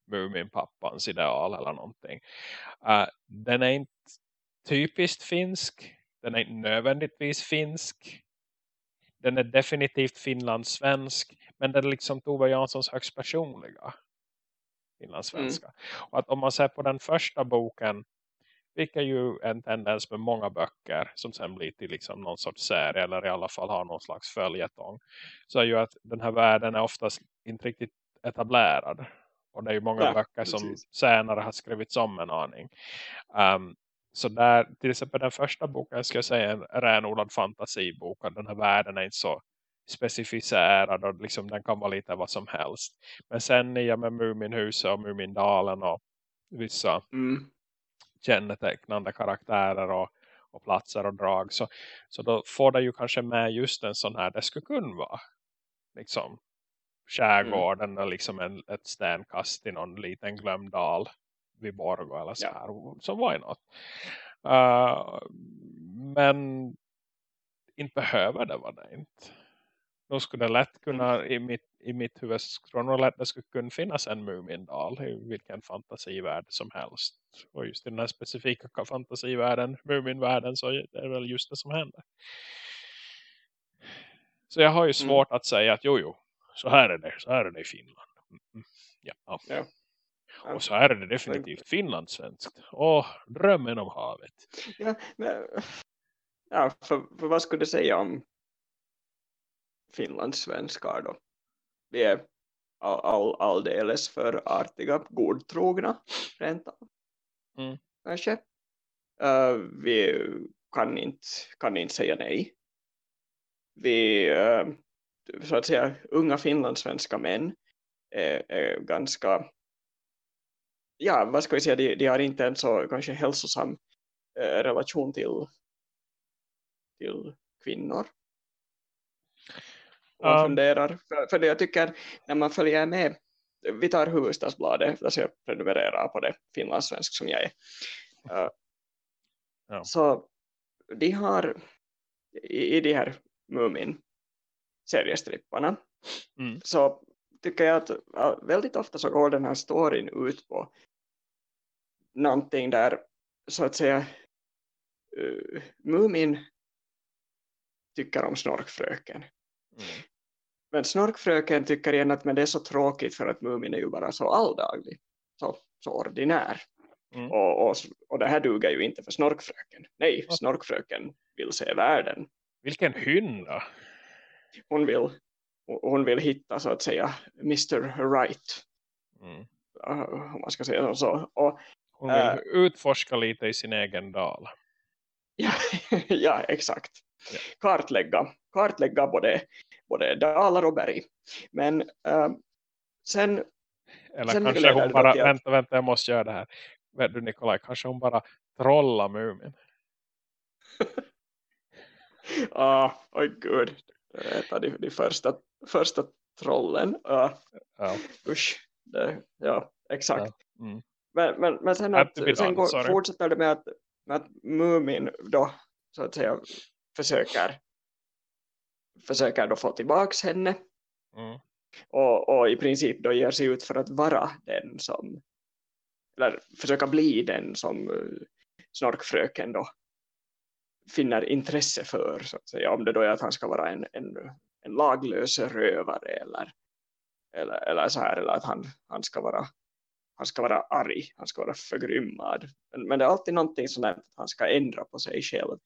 Muminpappans ideal eller någonting. Uh, den är inte typiskt finsk. Den är inte nödvändigtvis finsk den är definitivt finlandssvensk. Men den är liksom Tove Janssons högst personliga finlandssvenska. Mm. Och att om man ser på den första boken vilket är ju en tendens med många böcker som sen blir till liksom någon sorts serie eller i alla fall har någon slags följetong. Så är ju att den här världen är oftast inte riktigt etablerad. Och det är ju många ja, böcker som precis. senare har skrivits om en aning. Um, så där, till exempel den första boken ska jag säga en renodlad fantasibok. Den här världen är inte så specificerad och liksom den kan vara lite vad som helst. Men sen i med Muminhuset och Mumindalen och vissa mm. kännetecknande karaktärer och, och platser och drag. Så, så då får det ju kanske med just en sån här, det skulle kunna vara liksom skärgården mm. liksom en, ett stenkast i någon liten glömd dal vid Borgo eller så här. Ja. Så why not? Uh, men inte behöver det vara det inte. Då skulle det lätt kunna i mitt, i mitt huvud skulle lätt det skulle kunna finnas en Mumindal i vilken fantasivärld som helst. Och just i den här specifika fantasivärlden, Muminvärlden, så är det väl just det som händer. Så jag har ju mm. svårt mm. att säga att jo, jo, så här är det, så här är det i Finland. Mm. mm. Ja. ja. Och så är det definitivt finlandssvenskt. Åh, drömmen om havet. Ja, men, ja för, för vad skulle du säga om finlandssvenskar då? Vi är all, all, alldeles för artiga, godtrogna rent av. Mm. Kanske. Uh, vi kan inte, kan inte säga nej. Vi, uh, så att säga, unga finlandssvenska män är, är ganska ja, vad ska vi säga, de, de har inte en så kanske hälsosam eh, relation till, till kvinnor. Och um. funderar, för, för det jag tycker när man följer med, vi tar huvudstadsbladet, alltså jag prenumererar på det, finlandssvensk som jag är. Uh, ja. Så de har i, i de här Mumin seriestripparna mm. så tycker jag att väldigt ofta så går den här storyn ut på någonting där så att säga uh, Mumin tycker om snorkfröken. Mm. Men snorkfröken tycker igen att men det är så tråkigt för att Mumin är ju bara så alldaglig. Så, så ordinär. Mm. Och, och, och det här duger ju inte för snorkfröken. Nej, snorkfröken vill se världen. Vilken hynda! Hon vill, hon vill hitta så att säga Mr. Right. Mm. om man ska säga så. Och hon vill uh, utforska lite i sin egen dal. Ja, ja exakt. Ja. Kartlägga, kartlägga både, både dalar och berg. Men uh, sen... Eller sen kanske hon bara, att... vänta, vänta, jag måste göra det här. Vet du Nikolaj, kanske hon bara trollar mumin. ah, oj gud. Ett av de, de första, första trollen. Uh, ja. Usch. Det, ja, exakt. Ja. Mm. Men, men, men sen, att, sen går, fortsätter det med att, med att Mumin då så att säga försöker försöker då få tillbaks henne mm. och, och i princip då ger sig ut för att vara den som eller försöka bli den som uh, snorkfröken då finner intresse för så att säga om det då är att han ska vara en, en, en laglös rövare eller, eller, eller så här eller att han, han ska vara han ska vara arg, han ska vara förgrymmad. Men, men det är alltid någonting sånt att han ska ändra på sig själv.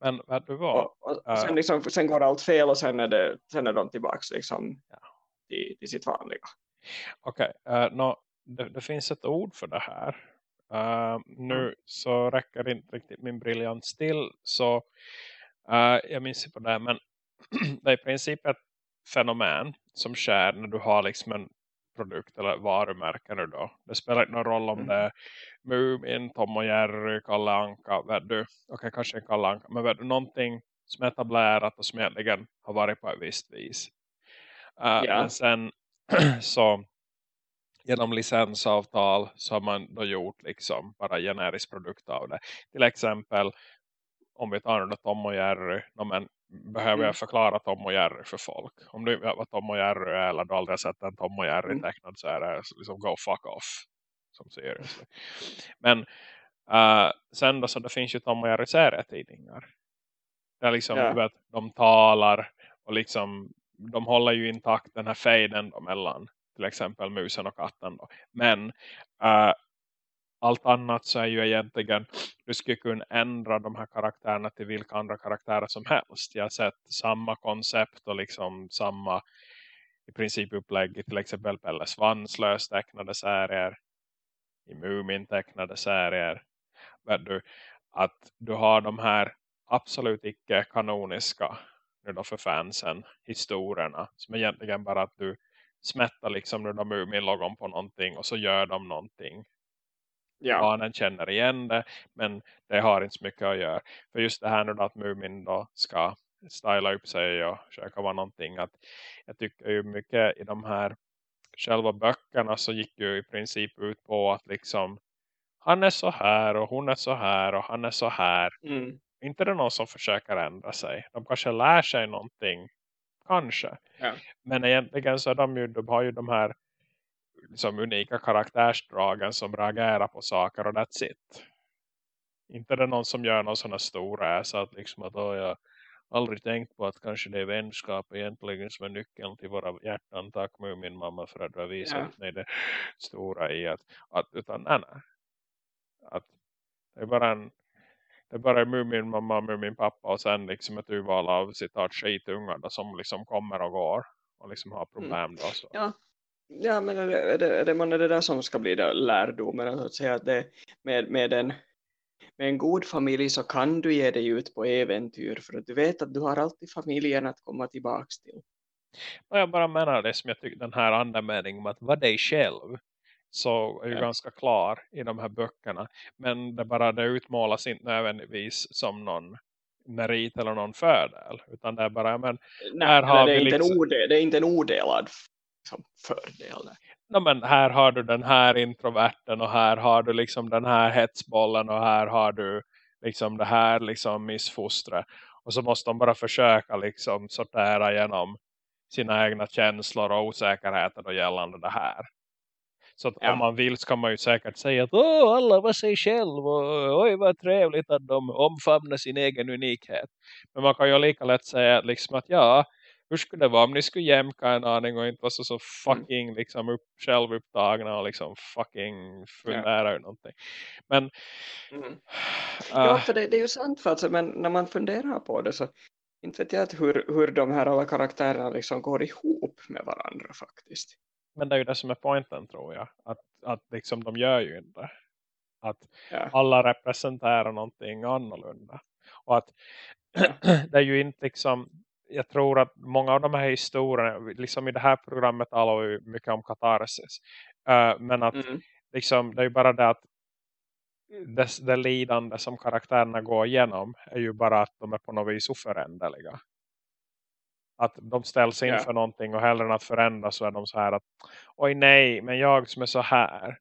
Men vad du var? Och, och sen, liksom, sen går allt fel och sen är, det, sen är de tillbaka liksom, ja. till, till sitt vanliga. Okej, okay, uh, no, det, det, finns ett ord för det här. Uh, nu så räcker inte riktigt min briljans till. Så uh, jag minns på det. Men det är i princip ett fenomen som sker när du har liksom en produkt eller varumärke nu då. Det spelar inte någon roll om mm. det är Mumin, Tom och Jerry, Kalle Anka, vet du. Okej, okay, kanske Kalle Anka. Men vet du, någonting som är etablerat och som egentligen har varit på ett visst vis. Uh, ja. Men sen så genom licensavtal så har man då gjort liksom bara generisk produkt av det. Till exempel om vi tar nu Tom och Jerry, no, men behöver mm. jag förklara Tom och Jerry för folk? Om du vet vad Tom och Jerry är eller du aldrig sett en Tom och Jerry mm. tecknad så är det liksom go fuck off. Som seriously. Men uh, sen då så det finns ju Tom och Jerry serietidningar. Där liksom ja. vet, de talar och liksom de håller ju intakt den här fejden mellan till exempel musen och katten. Då. Men uh, allt annat så är ju egentligen du skulle kunna ändra de här karaktärerna till vilka andra karaktärer som helst. Jag har sett samma koncept och liksom samma i princip upplägg i till exempel Pelle Svanslös tecknade serier i Mumin tecknade serier. Men du, att du har de här absolut icke kanoniska nu då för fansen historierna som egentligen bara att du smättar liksom nu då Mumin-logon på någonting och så gör de någonting. Ja. barnen känner igen det men det har inte så mycket att göra. För just det här nu då att Mumin då ska styla upp sig och försöka vara någonting att jag tycker ju mycket i de här själva böckerna så gick ju i princip ut på att liksom han är så här och hon är så här och han är så här. Mm. inte det någon som försöker ändra sig? De kanske lär sig någonting kanske ja. men egentligen så är de ju de har ju de här liksom unika karaktärsdragen som reagerar på saker och that's it. Inte det någon som gör någon sån här stor räsa att liksom att oh, jag aldrig tänkt på att kanske det är vänskap egentligen som är nyckeln till våra hjärtan. Tack med min mamma för att du har visat ja. mig det stora i att, att utan nej, nej. Att det är bara en det är bara min mamma och min pappa och sen liksom ett urval av citat skitungar då, som liksom kommer och går och liksom har problem mm. då. Så. Ja, Ja, men är det, är det, är det, man är det där som ska bli det lärdomen att säga att det, med, med, en, med en god familj så kan du ge dig ut på äventyr för att du vet att du har alltid familjen att komma tillbaka till. Och jag bara menar det som jag tycker den här andemeningen om att vara dig själv så är ju ja. ganska klar i de här böckerna. Men det bara det utmålas inte nödvändigtvis som någon merit eller någon fördel. Utan det är bara, men Nej, här har det, är vi inte liksom... en det är inte en odelad fördelar. No, men här har du den här introverten och här har du liksom den här hetsbollen och här har du liksom det här liksom missfostret. Och så måste de bara försöka liksom sortera genom sina egna känslor och osäkerheter och gällande det här. Så att ja. om man vill så kan man ju säkert säga att Åh, alla var sig själv och oj vad trevligt att de omfamnar sin egen unikhet. Men man kan ju lika lätt säga liksom att ja, hur skulle det vara om ni skulle jämka en aning och inte vara så, så fucking mm. liksom upp, självupptagna och liksom fucking fundera ja. någonting. Men mm. uh, ja, för det, det, är ju sant för att men när man funderar på det så inte vet jag hur, hur de här alla karaktärerna liksom går ihop med varandra faktiskt. Men det är ju det som är poängen tror jag. Att, att liksom de gör ju inte. Att ja. alla representerar någonting annorlunda. Och att det är ju inte liksom jag tror att många av de här historierna, liksom i det här programmet talar vi mycket om katarsis. Uh, men att mm. liksom, det är ju bara det att det, det lidande som karaktärerna går igenom är ju bara att de är på något vis oföränderliga. Att de ställs inför yeah. någonting och hellre än att förändra så är de så här att oj nej, men jag som är så här.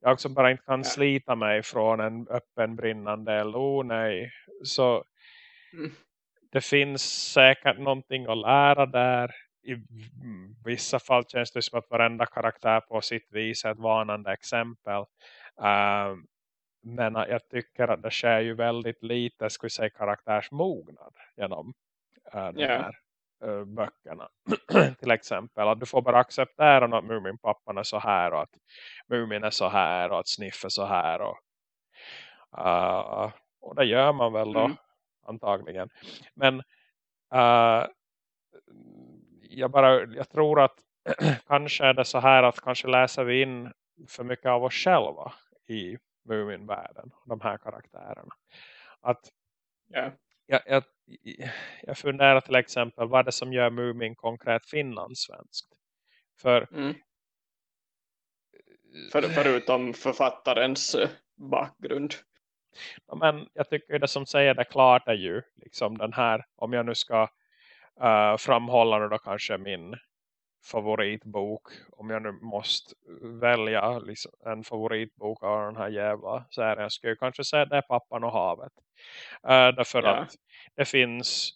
Jag som bara inte kan yeah. slita mig från en öppen brinnande eld. Oh nej. Så mm det finns säkert någonting att lära där. I vissa fall känns det som att varenda karaktär på sitt vis är ett varnande exempel. Uh, men jag tycker att det sker ju väldigt lite vi säga, karaktärsmognad genom uh, de yeah. här uh, böckerna. Till exempel att du får bara acceptera att Muminpappan är så här och att Mumin är så här och att Sniff är så här. Och, uh, och det gör man väl då. Mm antagligen. Men uh, jag, bara, jag tror att kanske är det så här att kanske läser vi in för mycket av oss själva i Mumin-världen. De här karaktärerna. Att yeah. Jag, jag, jag funderar till exempel vad det som gör Mumin konkret finlandssvenskt? För mm. För, förutom författarens eh, bakgrund. Ja, men jag tycker det som säger det klart är ju liksom den här, om jag nu ska uh, framhålla då kanske min favoritbok om jag nu måste välja liksom en favoritbok av den här jävla serien skulle jag kanske säga det är Pappan och havet. Uh, därför ja. att det finns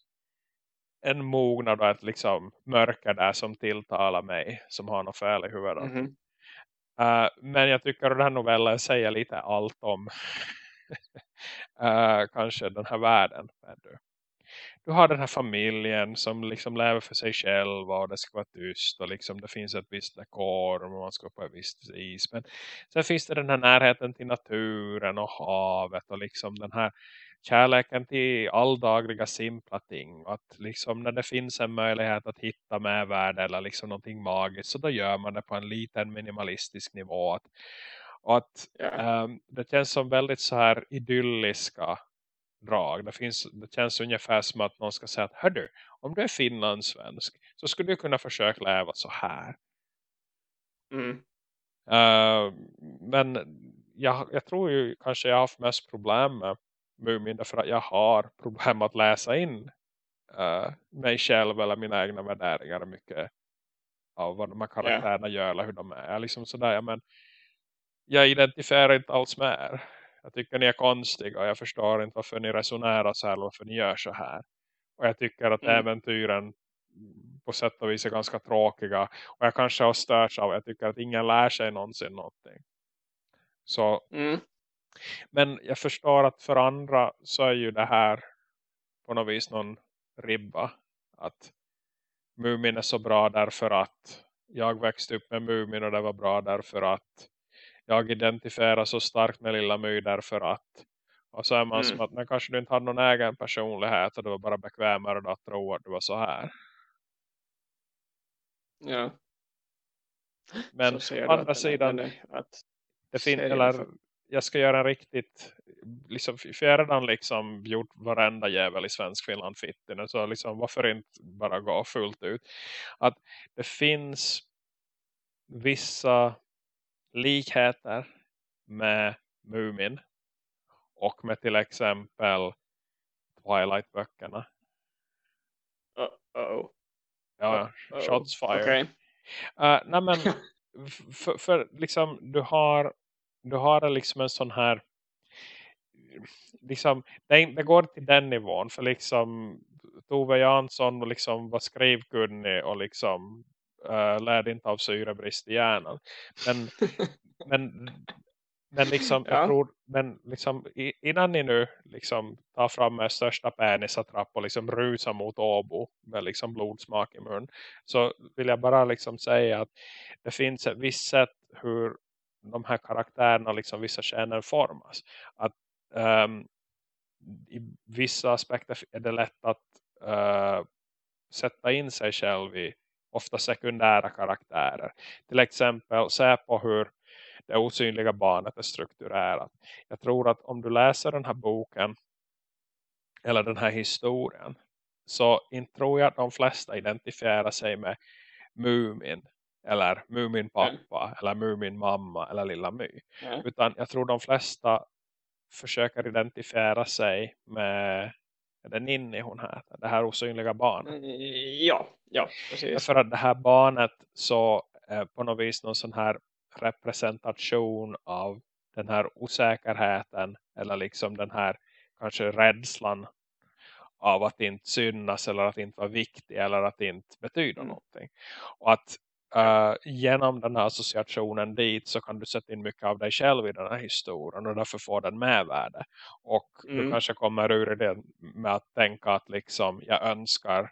en mognad och ett liksom mörker där som tilltalar mig som har något fel i huvudet. Mm -hmm. uh, men jag tycker att den här novellen säger lite allt om uh, kanske den här världen. Du. Du har den här familjen som liksom lever för sig själv och det ska vara tyst och liksom det finns ett visst dekor och man ska på ett visst vis. Men sen finns det den här närheten till naturen och havet och liksom den här kärleken till alldagliga simpla ting. Att liksom när det finns en möjlighet att hitta med värde eller liksom någonting magiskt så då gör man det på en liten minimalistisk nivå. Att, och att yeah. um, det känns som väldigt så här idylliska drag. Det, finns, det känns ungefär som att någon ska säga att hördu, om du är finlandssvensk så skulle du kunna försöka leva så här. Mm. Uh, men jag, jag tror ju kanske jag har haft mest problem med Mumin därför att jag har problem att läsa in uh, mig själv eller mina egna värderingar mycket av vad de här karaktärerna yeah. gör eller hur de är. Liksom sådär, men jag identifierar inte alls med er. Jag tycker ni är konstiga och jag förstår inte varför ni resonerar så här varför ni gör så här. Och jag tycker att mm. äventyren på sätt och vis är ganska tråkiga. Och jag kanske har störts av jag tycker att ingen lär sig någonsin någonting. Så mm. Men jag förstår att för andra så är ju det här på något vis någon ribba. Att Mumin är så bra därför att jag växte upp med Mumin och det var bra därför att jag identifierar så starkt med Lilla My därför att och så är man mm. som att men kanske du inte hade någon egen personlighet och du var bara bekvämare att tro att du var så här. Ja. Men å andra sidan att det finns eller jag ska göra en riktigt liksom, för jag har redan liksom gjort varenda jävel i svensk Finland fitten så liksom varför inte bara gå fullt ut att det finns vissa likheter med Mumin och med till exempel Twilight-böckerna. Uh -oh. Ja, uh -oh. shots fired. Okay. Uh, nej men, för, för liksom du har du har liksom en sån här liksom, det, det, går till den nivån för liksom Tove Jansson liksom var skrivkunnig och liksom uh, lärde inte av syrebrist i hjärnan men, men, men liksom ja. jag tror men liksom innan ni nu liksom tar fram med största penisatrapp och liksom rusar mot Åbo med liksom blodsmak i mun så vill jag bara liksom säga att det finns ett visst sätt hur de här karaktärerna liksom vissa scener formas. Att um, i vissa aspekter är det lätt att uh, sätta in sig själv i ofta sekundära karaktärer. Till exempel se på hur det osynliga barnet är strukturerat. Jag tror att om du läser den här boken eller den här historien så inte tror jag att de flesta identifierar sig med Mumin eller Mumin pappa mm. eller Mumin mamma eller Lilla My. Mm. Utan jag tror de flesta försöker identifiera sig med det Ninni hon heter, det här osynliga barnet. Mm, ja, ja, precis. För att det här barnet så är på något vis någon sån här representation av den här osäkerheten eller liksom den här kanske rädslan av att inte synas eller att inte vara viktig eller att inte betyda mm. någonting. Och att uh, genom den här associationen dit så kan du sätta in mycket av dig själv i den här historien och därför får den medvärde. Och mm. du kanske kommer ur det med att tänka att liksom jag önskar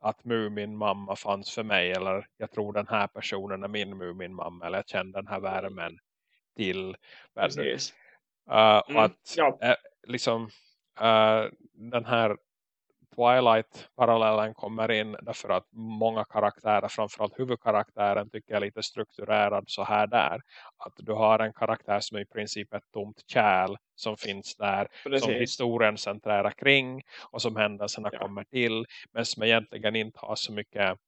att Mumin mamma fanns för mig eller jag tror den här personen är min Mumin mamma eller jag känner den här värmen till Precis. Uh, och mm. att ja. uh, liksom uh, den här Twilight-parallellen kommer in därför att många karaktärer, framförallt huvudkaraktären tycker jag är lite strukturerad så här där. Att du har en karaktär som är i princip ett tomt kärl som finns där, Precis. som historien centrerar kring och som händelserna ja. kommer till, men som egentligen inte har så mycket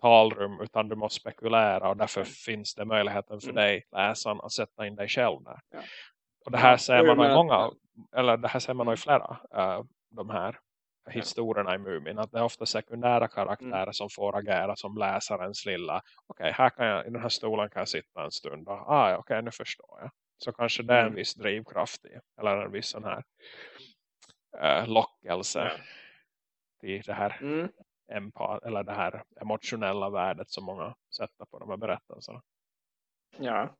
talrum utan du måste spekulera och därför mm. finns det möjligheten för mm. dig läsaren att sätta in dig själv där. Ja. Och det här ser man i många, eller det här ser man i mm. flera uh, de här historierna i Mumin. Att det är ofta sekundära karaktärer mm. som får agera som läsarens lilla. Okej, okay, här kan jag, i den här stolen kan jag sitta en stund. Och, ah, okej, okay, nu förstår jag. Så kanske det är en mm. viss drivkraft i. Eller en viss sån här uh, lockelse ja. till det här mm. empat, eller det här emotionella värdet som många sätter på de här berättelserna. Ja,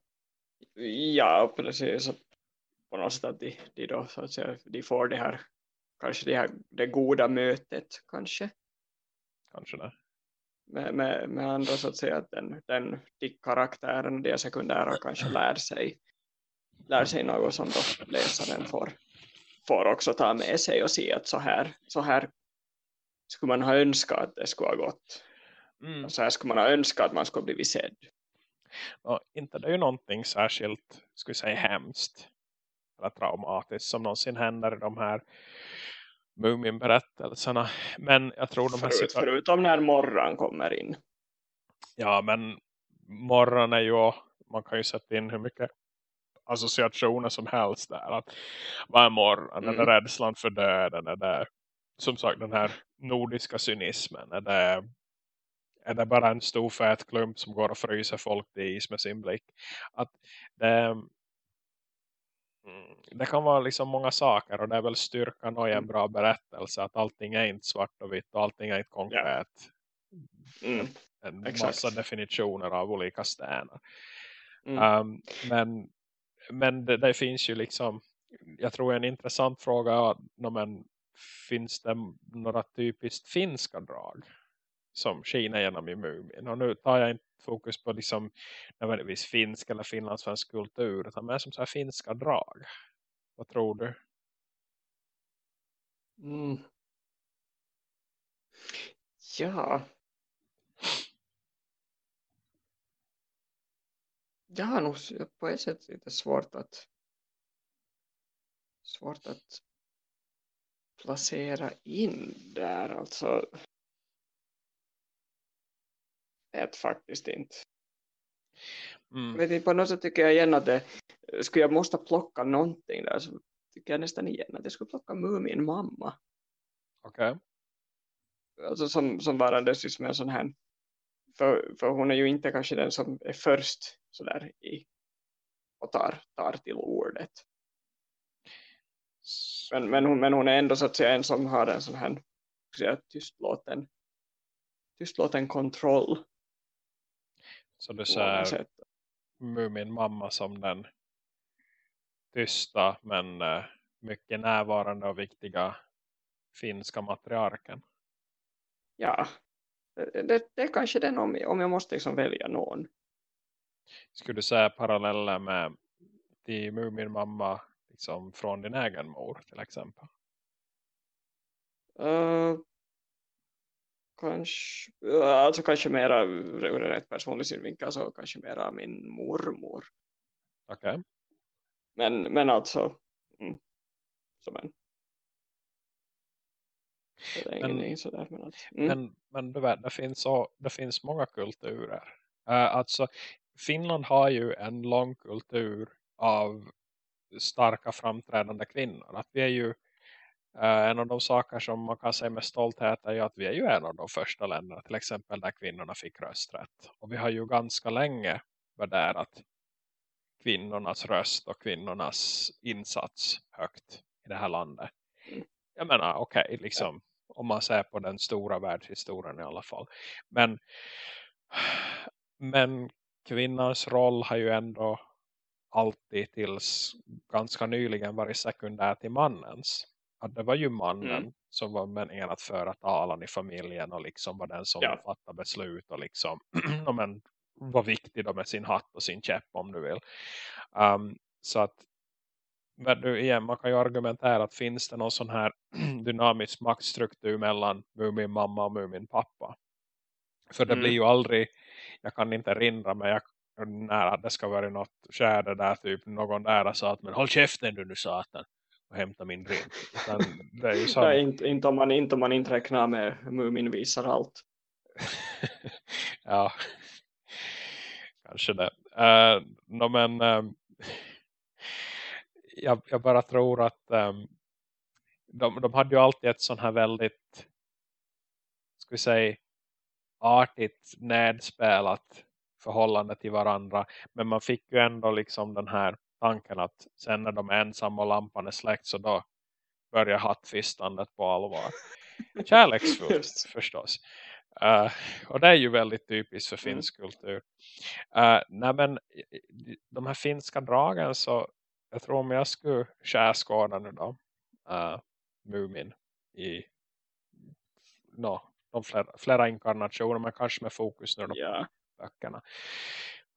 ja precis. På något sätt att de, de, då, så att säga, de får det här kanske det, här, det goda mötet kanske. Kanske det. Med, med, med andra så att säga att den, den de karaktären de sekundära kanske lär sig lär sig något som då läsaren får, får också ta med sig och se att så här, så här skulle man ha önskat att det skulle ha gått. Mm. Så här skulle man ha önskat att man skulle bli sedd. Och inte det är ju någonting särskilt, skulle säga hemskt eller traumatiskt som någonsin händer i de här Mumin-berättelserna. Men jag tror de här Förut, Förutom när morgon kommer in. Ja, men morgon är ju, man kan ju sätta in hur mycket associationer som helst där. Att, vad är morgon? Mm. Är det mm. rädslan för döden? Är det som sagt den här nordiska cynismen? Är det, är det bara en stor fät klump som går och fryser folk i is med sin blick? Att det, det kan vara liksom många saker och det är väl styrkan och en mm. bra berättelse att allting är inte svart och vitt och allting är inte konkret. Mm. En Exakt. massa definitioner av olika stenar. Mm. Um, men men det, det, finns ju liksom jag tror en intressant fråga men, finns det några typiskt finska drag som skiner genom i Mumien. Och nu tar jag inte fokus på liksom nödvändigtvis finsk eller finlandssvensk kultur utan mer som så här finska drag. Vad tror du? Mm. Ja. Jag har nog på ett sätt lite svårt att svårt att placera in där. Alltså vet faktiskt inte. Mm. Inte, på något sätt tycker jag igen att det, skulle jag måste plocka någonting där så tycker jag nästan igen att jag skulle plocka Mumin mamma. Okej. Okay. Alltså som, som varandes liksom en sån här för, för hon är ju inte kanske den som är först sådär i och tar, tar till ordet. Men, men, hon, men hon är ändå så att säga en som har en sån här tystlåten, tystlåten kontroll så du ser Mumin mamma som den tysta men uh, mycket närvarande och viktiga finska matriarken. Ja, det, det, det är kanske den om, om jag måste liksom välja någon. Skulle du säga paralleller med till Mumin mamma liksom från din egen mor till exempel? Uh, kanske, alltså kanske mera ur rätt personlig synvinkel så kanske mera min mormor. Okej. Okay. Men, men alltså mm, som en men, sådär, men, mm. men, men du vet, det finns, så, det finns många kulturer. Uh, alltså Finland har ju en lång kultur av starka framträdande kvinnor. Att vi är ju Eh, en av de saker som man kan säga med stolthet är ju att vi är ju en av de första länderna till exempel där kvinnorna fick rösträtt. Och vi har ju ganska länge värderat kvinnornas röst och kvinnornas insats högt i det här landet. Jag menar okej, okay, liksom om man ser på den stora världshistorien i alla fall. Men, men kvinnans roll har ju ändå alltid tills ganska nyligen varit sekundär till mannens att det var ju mannen mm. som var meningen att föra talan i familjen och liksom var den som ja. fattade beslut och liksom men, var viktig då med sin hatt och sin käpp om du vill. Um, så att men du, igen, man kan ju argumentera att finns det någon sån här dynamisk maktstruktur mellan Mumin mamma och Mumin pappa. För det mm. blir ju aldrig, jag kan inte erinra mig jag, när det ska vara något skärde där typ någon där sa att men håll käften du nu satan och hämta min drink. så... Nej, inte, inte, om man, inte om man inte räknar med Mumin visar allt. ja, kanske det. Uh, no, men um, jag, jag, bara tror att um, de, de hade ju alltid ett sån här väldigt ska vi säga artigt nedspelat förhållande till varandra. Men man fick ju ändå liksom den här tanken att sen när de är ensamma och lampan är släckt så då börjar hattfistandet på allvar. Kärleksfullt förstås. Uh, och det är ju väldigt typiskt för finsk mm. kultur. Uh, nej men de här finska dragen så jag tror om jag skulle skärskåda nu då uh, Mumin i no, de flera, flera inkarnationer men kanske med fokus nu på yeah. böckerna.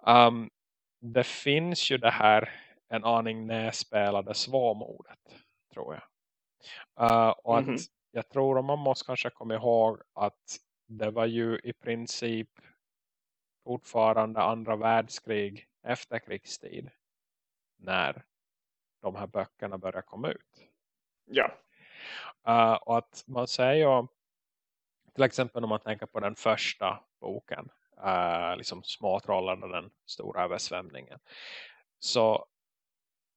Um, det finns ju det här en aning näspelade svåmodet tror jag. Uh, och mm -hmm. att jag tror att man måste kanske komma ihåg att det var ju i princip fortfarande andra världskrig efter krigstid när de här böckerna börjar komma ut. Ja. Uh, och att man säger till exempel om man tänker på den första boken uh, liksom Småtrollen och den stora översvämningen så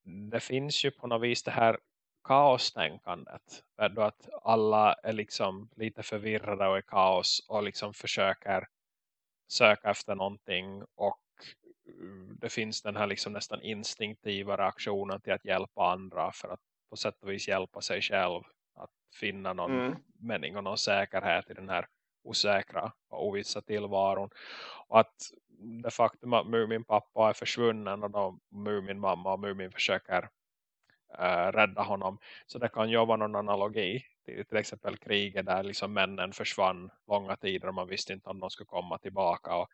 det finns ju på något vis det här kaostänkandet. Då att alla är liksom lite förvirrade och i kaos och liksom försöker söka efter någonting och det finns den här liksom nästan instinktiva reaktionen till att hjälpa andra för att på sätt och vis hjälpa sig själv att finna någon mm. mening och någon säkerhet i den här osäkra och ovissa tillvaron. Och att det faktum att Mumin pappa är försvunnen och då Mumin mamma och Mumin försöker äh, rädda honom. Så det kan ju vara någon analogi till till exempel kriget där liksom männen försvann långa tider och man visste inte om de skulle komma tillbaka. Och,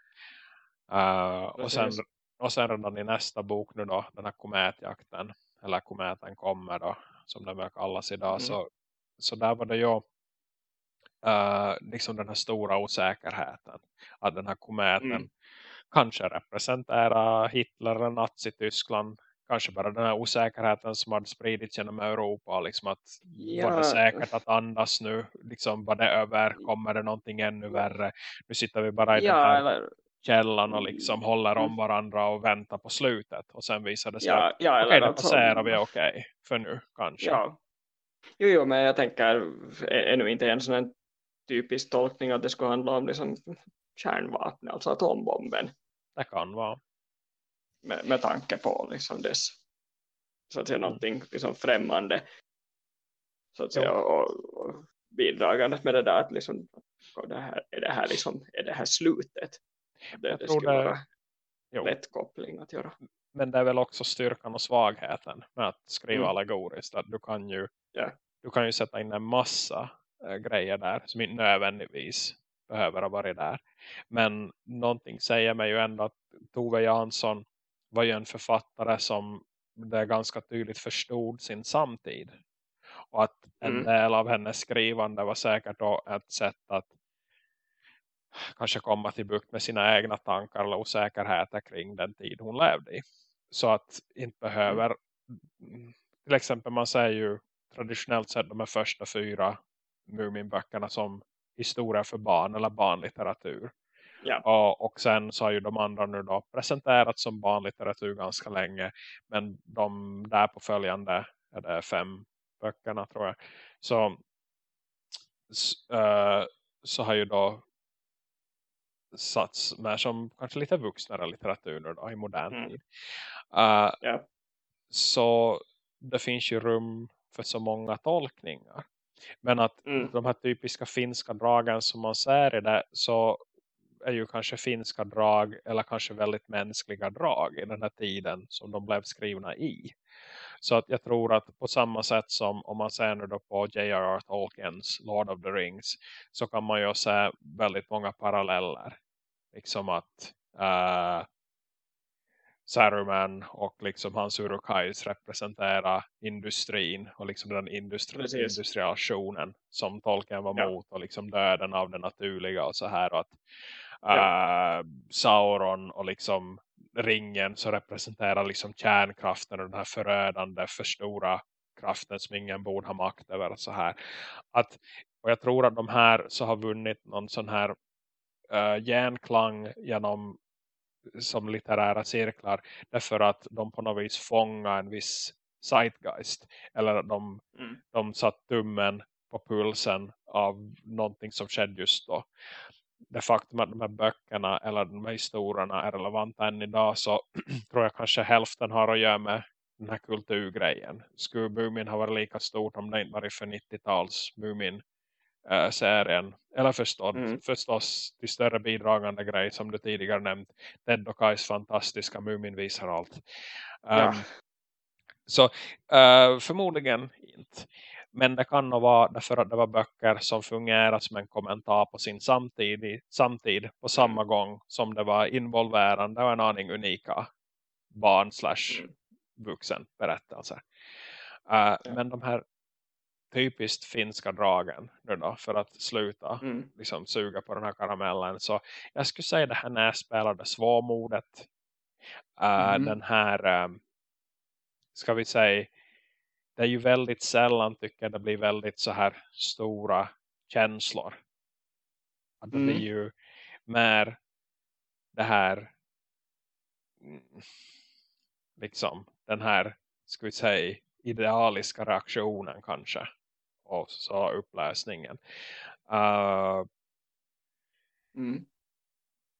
äh, och, sen, och sen redan i nästa bok nu då, den här kometjakten, eller kometen kommer då, som det väl kallas idag, mm. så, så där var det ju uh, liksom den här stora osäkerheten. Att den här kometen mm. Kanske representerar Hitler eller Nazi-Tyskland. Kanske bara den här osäkerheten som hade spridits genom Europa. Liksom att ja. var det säkert att andas nu? Liksom var det över? Kommer det någonting ännu värre? Nu sitter vi bara i ja, den här eller... källan och liksom håller om mm. varandra och väntar på slutet. Och sen visar det sig ja, att ja, okej, okay, det passerar vi okej okay, för nu kanske. Ja. Jo, jo, men jag tänker ännu inte en sån typisk tolkning att det skulle handla om liksom kärnvapen, alltså atombomben. Det kan vara. Med, med tanke på liksom dess så att säga mm. någonting liksom främmande så att säga och, och bidragandet med det där att liksom det här, är det här liksom är det här slutet det, det skulle det, vara jo. lätt koppling att göra men det är väl också styrkan och svagheten med att skriva mm. allegoriskt att du kan ju yeah. du kan ju sätta in en massa äh, grejer där som inte nödvändigtvis behöver ha varit där. Men någonting säger mig ju ändå att Tove Jansson var ju en författare som det ganska tydligt förstod sin samtid. Och att en mm. del av hennes skrivande var säkert då ett sätt att kanske komma till bukt med sina egna tankar eller osäkerheter kring den tid hon levde i. Så att inte behöver, mm. till exempel man säger ju traditionellt sett de första fyra Muminböckerna som historia för barn eller barnlitteratur. Ja. Och, och sen så har ju de andra nu då presenterats som barnlitteratur ganska länge. Men de där på följande är det fem böckerna tror jag. Så, uh, så har ju då satts med som kanske lite vuxnare litteratur då, i modern mm. tid. Uh, ja. Så det finns ju rum för så många tolkningar. Men att mm. de här typiska finska dragen som man ser i det så är ju kanske finska drag eller kanske väldigt mänskliga drag i den här tiden som de blev skrivna i. Så att jag tror att på samma sätt som om man ser nu då på J.R.R. Tolkiens Lord of the Rings så kan man ju se väldigt många paralleller. Liksom att uh, Saruman och liksom hans Urukais representerar industrin och liksom den industri industrialisationen som Tolkien var ja. mot och liksom döden av det naturliga och så här och att ja. uh, Sauron och liksom ringen så representerar liksom kärnkraften och den här förödande för stora kraften som ingen borde ha makt över så här. Att, och jag tror att de här så har vunnit någon sån här uh, genklang genom som litterära cirklar därför att de på något vis fångar en viss zeitgeist eller de, mm. de satt tummen på pulsen av någonting som skedde just då. Det faktum att de här böckerna eller de här historierna är relevanta än idag så tror jag kanske hälften har att göra med den här kulturgrejen. Skulle Mumin ha varit lika stort om det inte varit för 90-tals Mumin äh, serien. Eller förstås, mm. förstås till större bidragande grej som du tidigare nämnt. Ted och Kais fantastiska Mumin visar allt. Um, ja. Så uh, förmodligen inte. Men det kan nog vara därför att det var böcker som fungerar som en kommentar på sin samtid, samtid på samma mm. gång som det var involverande och en aning unika barn slash mm. vuxen berättelser. Uh, ja. Men de här typiskt finska dragen nu då, för att sluta mm. liksom, suga på den här karamellen. Så jag skulle säga det här när jag spelade svårmodet. Uh, mm. Den här, um, ska vi säga, det är ju väldigt sällan tycker jag det blir väldigt så här stora känslor. Att det mm. blir ju mer det här liksom den här, ska vi säga, idealiska reaktionen kanske och så uppläsningen. Uh, mm.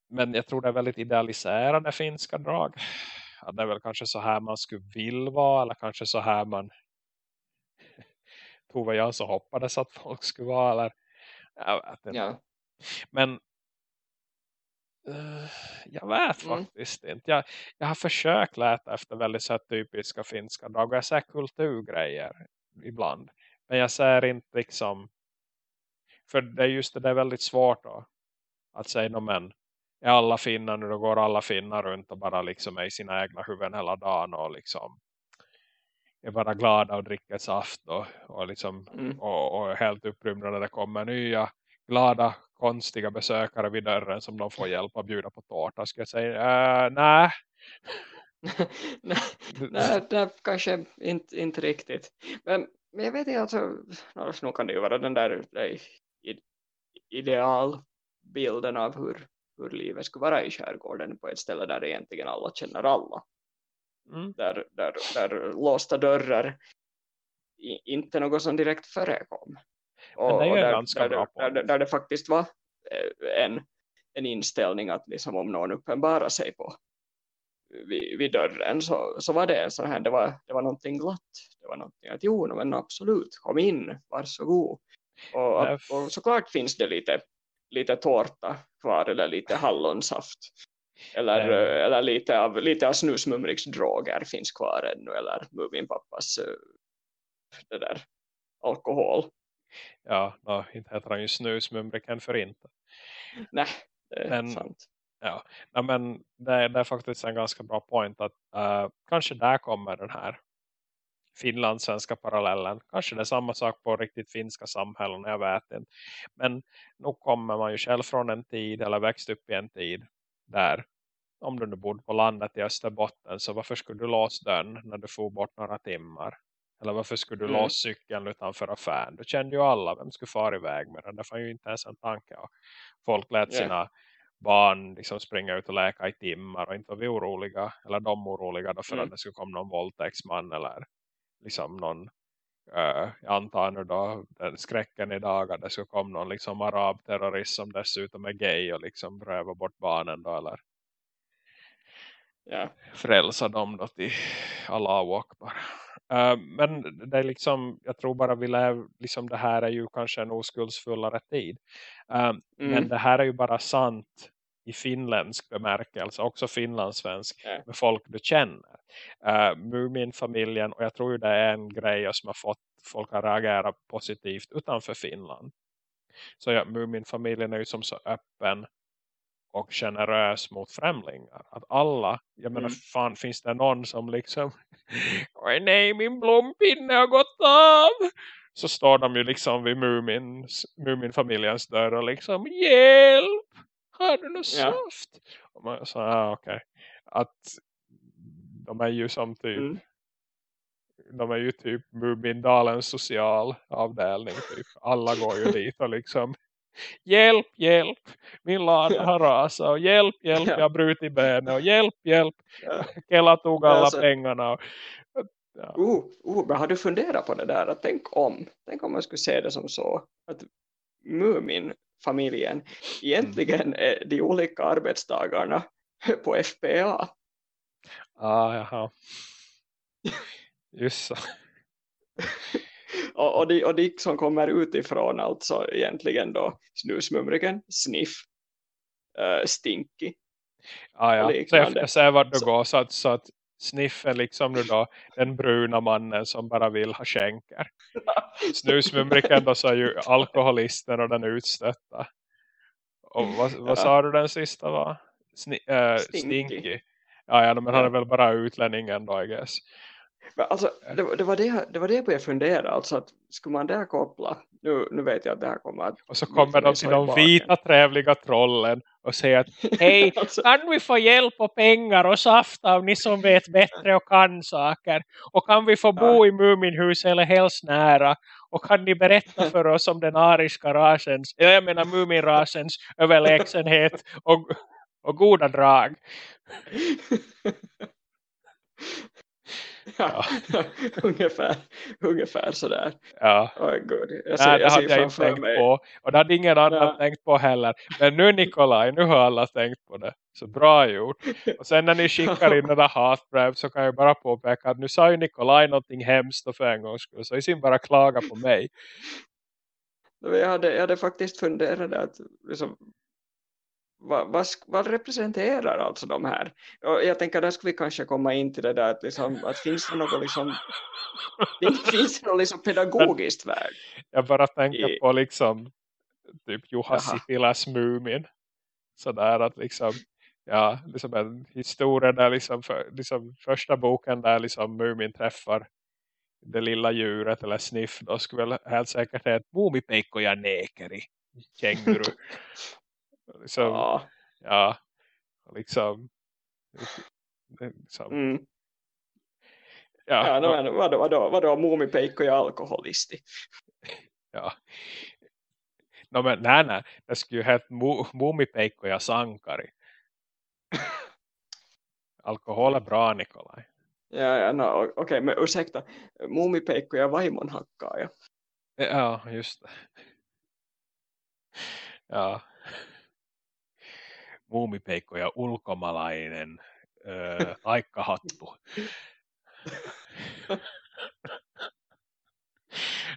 Men jag tror det är väldigt idealiserade finska drag. Ja, det är väl kanske så här man skulle vill vara. Eller kanske så här man Tove jag så hoppades att folk skulle vara. Eller, jag vet inte. Ja. Men uh, jag vet mm. faktiskt inte. Jag, jag har försökt läta efter väldigt så typiska finska drag. Och jag ser kulturgrejer ibland. Men jag ser inte liksom. För det är just det, det är väldigt svårt då, att säga no, men är alla finnar nu då går alla finnar runt och bara liksom är i sina egna huvuden hela dagen och liksom är bara glada och dricker saft och, och, liksom, mm. och, och helt upprymda när det kommer nya glada konstiga besökare vid dörren som de får hjälp att bjuda på tårta ska jag säga, äh, nej nej, nej, kanske inte, inte riktigt men men jag vet inte, alltså, nu kan det ju vara den där, där idealbilden av hur, hur livet skulle vara i skärgården på ett ställe där egentligen alla känner alla. Mm. Där, där, där låsta dörrar inte något som direkt förekom. Och, och där, där, där, där, det faktiskt var eh, en, en inställning att liksom om någon uppenbarar sig på vid, vid dörren så, så var det så här, det var, det var någonting glatt. Det var någonting att jo, men absolut, kom in, varsågod. Och, och såklart finns det lite, lite tårta kvar eller lite hallonsaft. Eller, eller lite av, lite av snusmumriksdroger finns kvar ännu. Eller Muminpappas eh, det där alkohol. Ja, no, inte heter han ju snusmumriken för inte. Nej, det är men, sant. Ja, ja men det, det, är faktiskt en ganska bra point att uh, kanske där kommer den här finlandssvenska parallellen. Kanske det är samma sak på riktigt finska samhällen, jag vet inte. Men nu kommer man ju själv från en tid eller växt upp i en tid där om du nu bodde på landet i Österbotten så varför skulle du låsa dörren när du får bort några timmar? Eller varför skulle du mm. låsa cykeln utanför affären? Du kände ju alla vem skulle fara iväg med den. Det var ju inte ens en tanke. folk lät yeah. Barn liksom springa ut och läka i timmar och inte var vi oroliga eller de oroliga då för mm. att det skulle komma någon våldtäktsman eller liksom någon uh, jag antar nu då den skräcken idag att det skulle komma någon liksom arab-terrorist som dessutom är gay och liksom röva bort barnen då eller ja. frälsa dem då till Allah Akbar. Uh, men det är liksom, jag tror bara vi lever, liksom det här är ju kanske en oskuldsfullare tid. Uh, mm. Men det här är ju bara sant i finländsk bemärkelse, också finlandssvensk mm. med folk du känner. Uh, Mumin-familjen, och jag tror det är en grej som har fått folk att reagera positivt utanför Finland. Så ja, Mumin-familjen är ju som så öppen och generös mot främlingar. Att alla, jag menar Mm. fan finns det någon som liksom nej min blompinne har gått av. Så står de ju liksom vid Mumin, Mumin-familjens dörr och liksom hjälp! Har du något Ja. saft? Och man sa, ah, okej. Att de är ju som typ Mm. de är ju typ Mumindalens social avdelning typ. Alla går ju dit och liksom hjälp, hjälp, min lada har rasat och hjälp, hjälp, Ja. jag har brutit benet och hjälp, hjälp, Ja. Kela tog alla Alltså- pengarna och, ja. Uh, uh, men har du funderat på det där? Att tänk om, tänk om man skulle se det som så att Mumin-familjen egentligen är de olika arbetsdagarna på FPA. ah, jaha just så Och, och, de, och de som kommer utifrån alltså egentligen då Snusmumriken, Sniff, uh, Stinky. ah, ja. så jag, jag ser vart du Så- går så att, så att Sniff är liksom nu då den bruna mannen som bara vill ha skänker snusmumriken då så är ju alkoholisten och den utstötta. Och vad, vad Ja. sa du den sista var? Sni, äh, Stinky. stinky. Ja, ja, men han är väl bara utlänningen då, I guess. Alltså, det, var- det, var det, det var det jag började fundera, alltså att skulle man där koppla, nu, nu vet jag att det här kommer att Och så kommer de så till de vita trevliga trollen och säger att hej, alltså, kan vi få hjälp och pengar och saft av ni som vet bättre och kan saker? Och kan vi få bo i Muminhus eller helst nära? Och kan ni berätta för oss om den ariska rasens, eller jag menar Muminrasens överlägsenhet och, och goda drag? ja, ungefär, ungefär sådär. Ja. Oh, God. Jag ser, Nej, det jag hade jag inte tänkt mig. på. Och det hade ingen annan Ja. tänkt på heller. Men nu Nikolaj, nu har alla tänkt på det. Så bra gjort. Och sen när ni skickar in där hatbrev så kan jag bara påpeka att nu sa ju Nikolaj någonting hemskt och för en gångs skull. Så i sin bara klaga på mig. Jag hade, jag hade faktiskt funderat att liksom, vad, vad, vad representerar alltså de här? Och jag tänker där skulle vi kanske komma in till det där att, liksom, att finns det något liksom, finns- det något liksom pedagogiskt värde? Jag bara tänker I- på liksom typ Juha Jaha. Sipiläs Mumin. Sådär att liksom ja, liksom en historia där liksom, för, liksom första boken där liksom Mumin träffar det lilla djuret eller sniff då skulle väl helt säkert heta Mumipeikko ja nekeri känguru liksom, ja. Ja, liksom liksom, mm. ja, ja men, vadå, vadå, vadå Mumipeikko ja alkoholisti? ja. No, men nej nej det skulle ju heta Mu- Mumipeikko ja sankari alkohol är bra Nikolaj Ja, ja no, okej, men ursäkta, Mumipeikko ja vaimonhakkaaja. Ja, just det. Ja. Muumipeikko ja ulkomalainen öö, aikkahattu.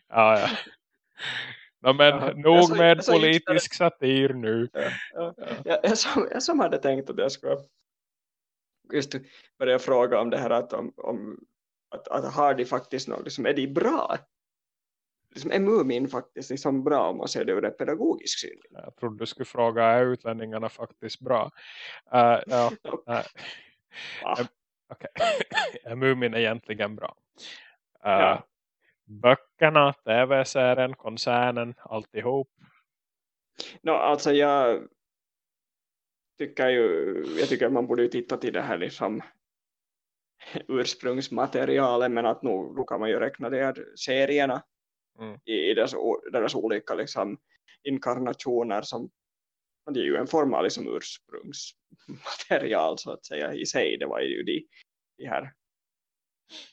ja, ja. No men Jaha. nog sa- med politisk satir nu. Ja, ja. Jag, jag, som, jag som hade tänkt att jag skulle just börja fråga om det här att, om, om, att, att har de faktiskt något, liksom, är de bra? Liksom, är Mumin faktiskt liksom bra om man ser det ur en pedagogisk synvinkel? Jag trodde du skulle fråga, är utlänningarna faktiskt bra? Uh, ja, Va? okej. är Mumin egentligen bra? Uh, Ja. Böckerna, tv-serien, koncernen, alltihop. No, alltså jag tycker ju, jag tycker att man borde ju titta till det här liksom ursprungsmaterialet men att nu, nu kan man ju räkna de här serierna Mm. i, i deras, deras olika liksom, inkarnationer som det är ju en form av liksom ursprungsmaterial så att säga i sig. Det var ju de, de här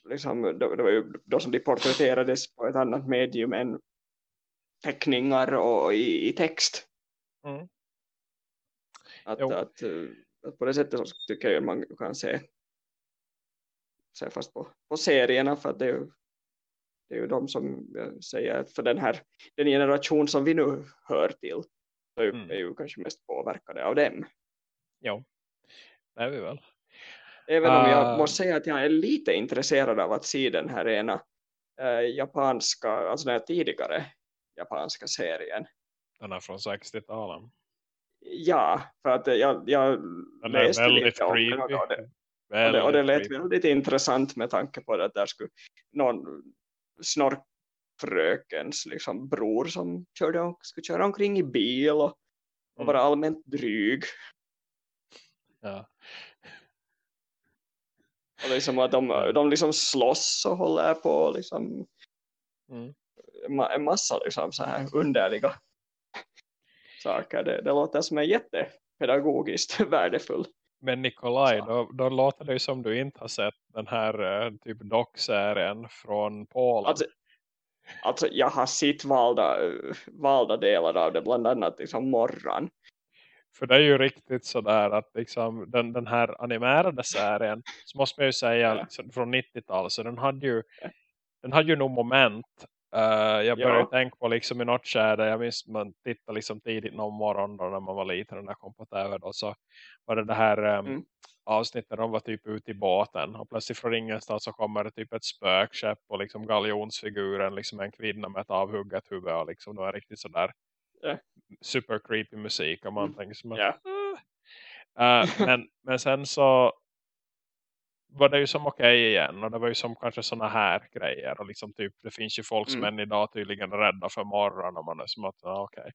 liksom, det, det var ju då som de porträtterades på ett annat medium än teckningar och i, i text. Mm. Att, Jo. att, eh, att på det sättet så tycker jag man kan se, se fast på, på serierna för att det är ju, det är ju de som jag säger att för den här den generation som vi nu hör till så är, ju- Mm. är ju kanske mest påverkade av dem. Jo, det är vi väl. Även om jag Ah. måste säga att jag är lite intresserad av att se den här ena eh, japanska, alltså den här tidigare japanska serien. Den är från 60-talen. Ja, för att jag, jag läste lite om det och det, och det, och det lät creepy. väldigt intressant med tanke på att där skulle någon snorkfrökens liksom, bror som körde, skulle köra omkring i bil och, och vara mm. allmänt dryg. Ja. Och liksom att de, de liksom slåss och håller på liksom mm. en massa liksom så här underliga saker. Det, det låter som en jättepedagogiskt värdefull. Men Nikolaj, då, då låter det som du inte har sett den här uh, typ dockserien från Polen. Alltså, alltså jag har sett valda, valda delar av det, bland annat liksom morgon. För det är ju riktigt sådär att liksom, den, den här animerade serien så måste man ju säga ja. liksom, från 90-talet så den hade ju den hade ju nog moment Uh, jag började ja. tänka på liksom i något skärde, jag minns man tittade liksom tidigt någon morgon då när man var liten och när kom på tv då så var det det här um, mm. avsnittet där de var typ ute i båten och plötsligt från ingenstans så kommer det typ ett spökskepp och liksom galjonsfiguren liksom en kvinna med ett avhugget huvud och liksom det var riktigt sådär yeah. super creepy musik och man mm. tänker som att yeah. uh, men, men sen så var det ju som okej okay igen. Och det var ju som kanske såna här grejer. Och liksom typ, det finns ju folk som mm. än idag tydligen är rädda för morgon. Och man är som att, ja, okej. Okay.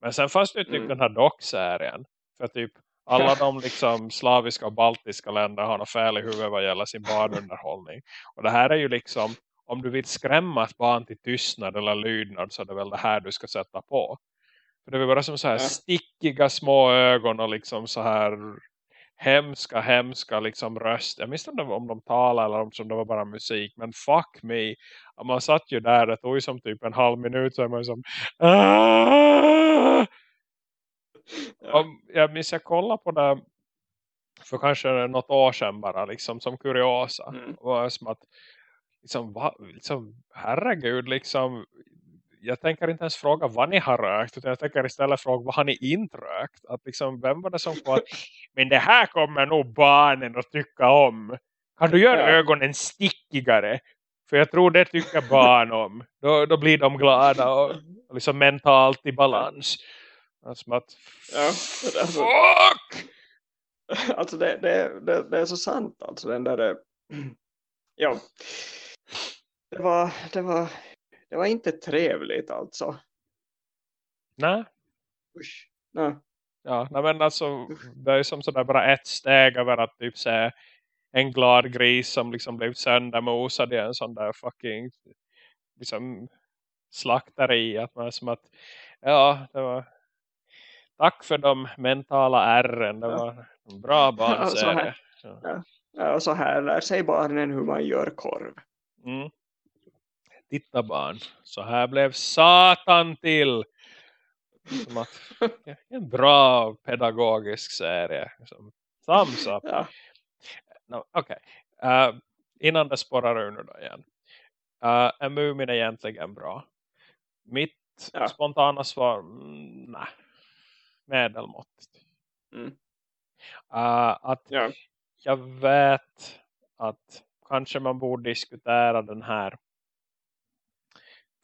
Men sen fanns det ju typ mm. den här dockserien. För typ alla de liksom slaviska och baltiska länder har något fel i huvudet vad gäller sin barnunderhållning. Och det här är ju liksom, om du vill skrämma ett barn till tystnad eller lydnad så är det väl det här du ska sätta på. För det var bara som så här stickiga små ögon och liksom så här hemska, hemska liksom röst. Jag minns inte om de talade eller om det var bara musik. Men fuck me. Man satt ju där, det tog ju som typ en halv minut så är man som Aah! Ja. Jag minns jag kollade på det för kanske något år sedan bara liksom som kuriosa. Mm. Och som att liksom, va, liksom herregud liksom jag tänker inte ens fråga vad ni har rökt. Utan jag tänker istället fråga vad har ni inte rökt. Att liksom, vem var det som på att men det här kommer nog barnen att tycka om. Kan du göra ja. ögonen stickigare? För jag tror det tycker barn om. Då, då blir de glada och, och liksom mentalt i balans. Alltså att, ja, alltså, fuck! Alltså det, det, det, det, är så sant. Alltså den där, ja. Det var, det var det var inte trevligt alltså. Nej. Usch. Nej. Ja, men alltså det är som sådär bara ett steg över att typ se en glad gris som liksom blivit söndermosad i en sån där fucking liksom slakteri. Att man är som att ja, det var tack för de mentala ärren. Det ja. var en bra barnserie. Ja, ja. ja, och så här lär sig barnen hur man gör korv. Mm titta barn, så här blev satan till. Som att, en bra pedagogisk serie. Som, thumbs up. Ja. No, okay. uh, innan det spårar ur nu då igen. Uh, är Mumin egentligen bra? Mitt ja. spontana svar, mm, nej. Medelmåttigt. Mm. Uh, att ja. jag vet att kanske man borde diskutera den här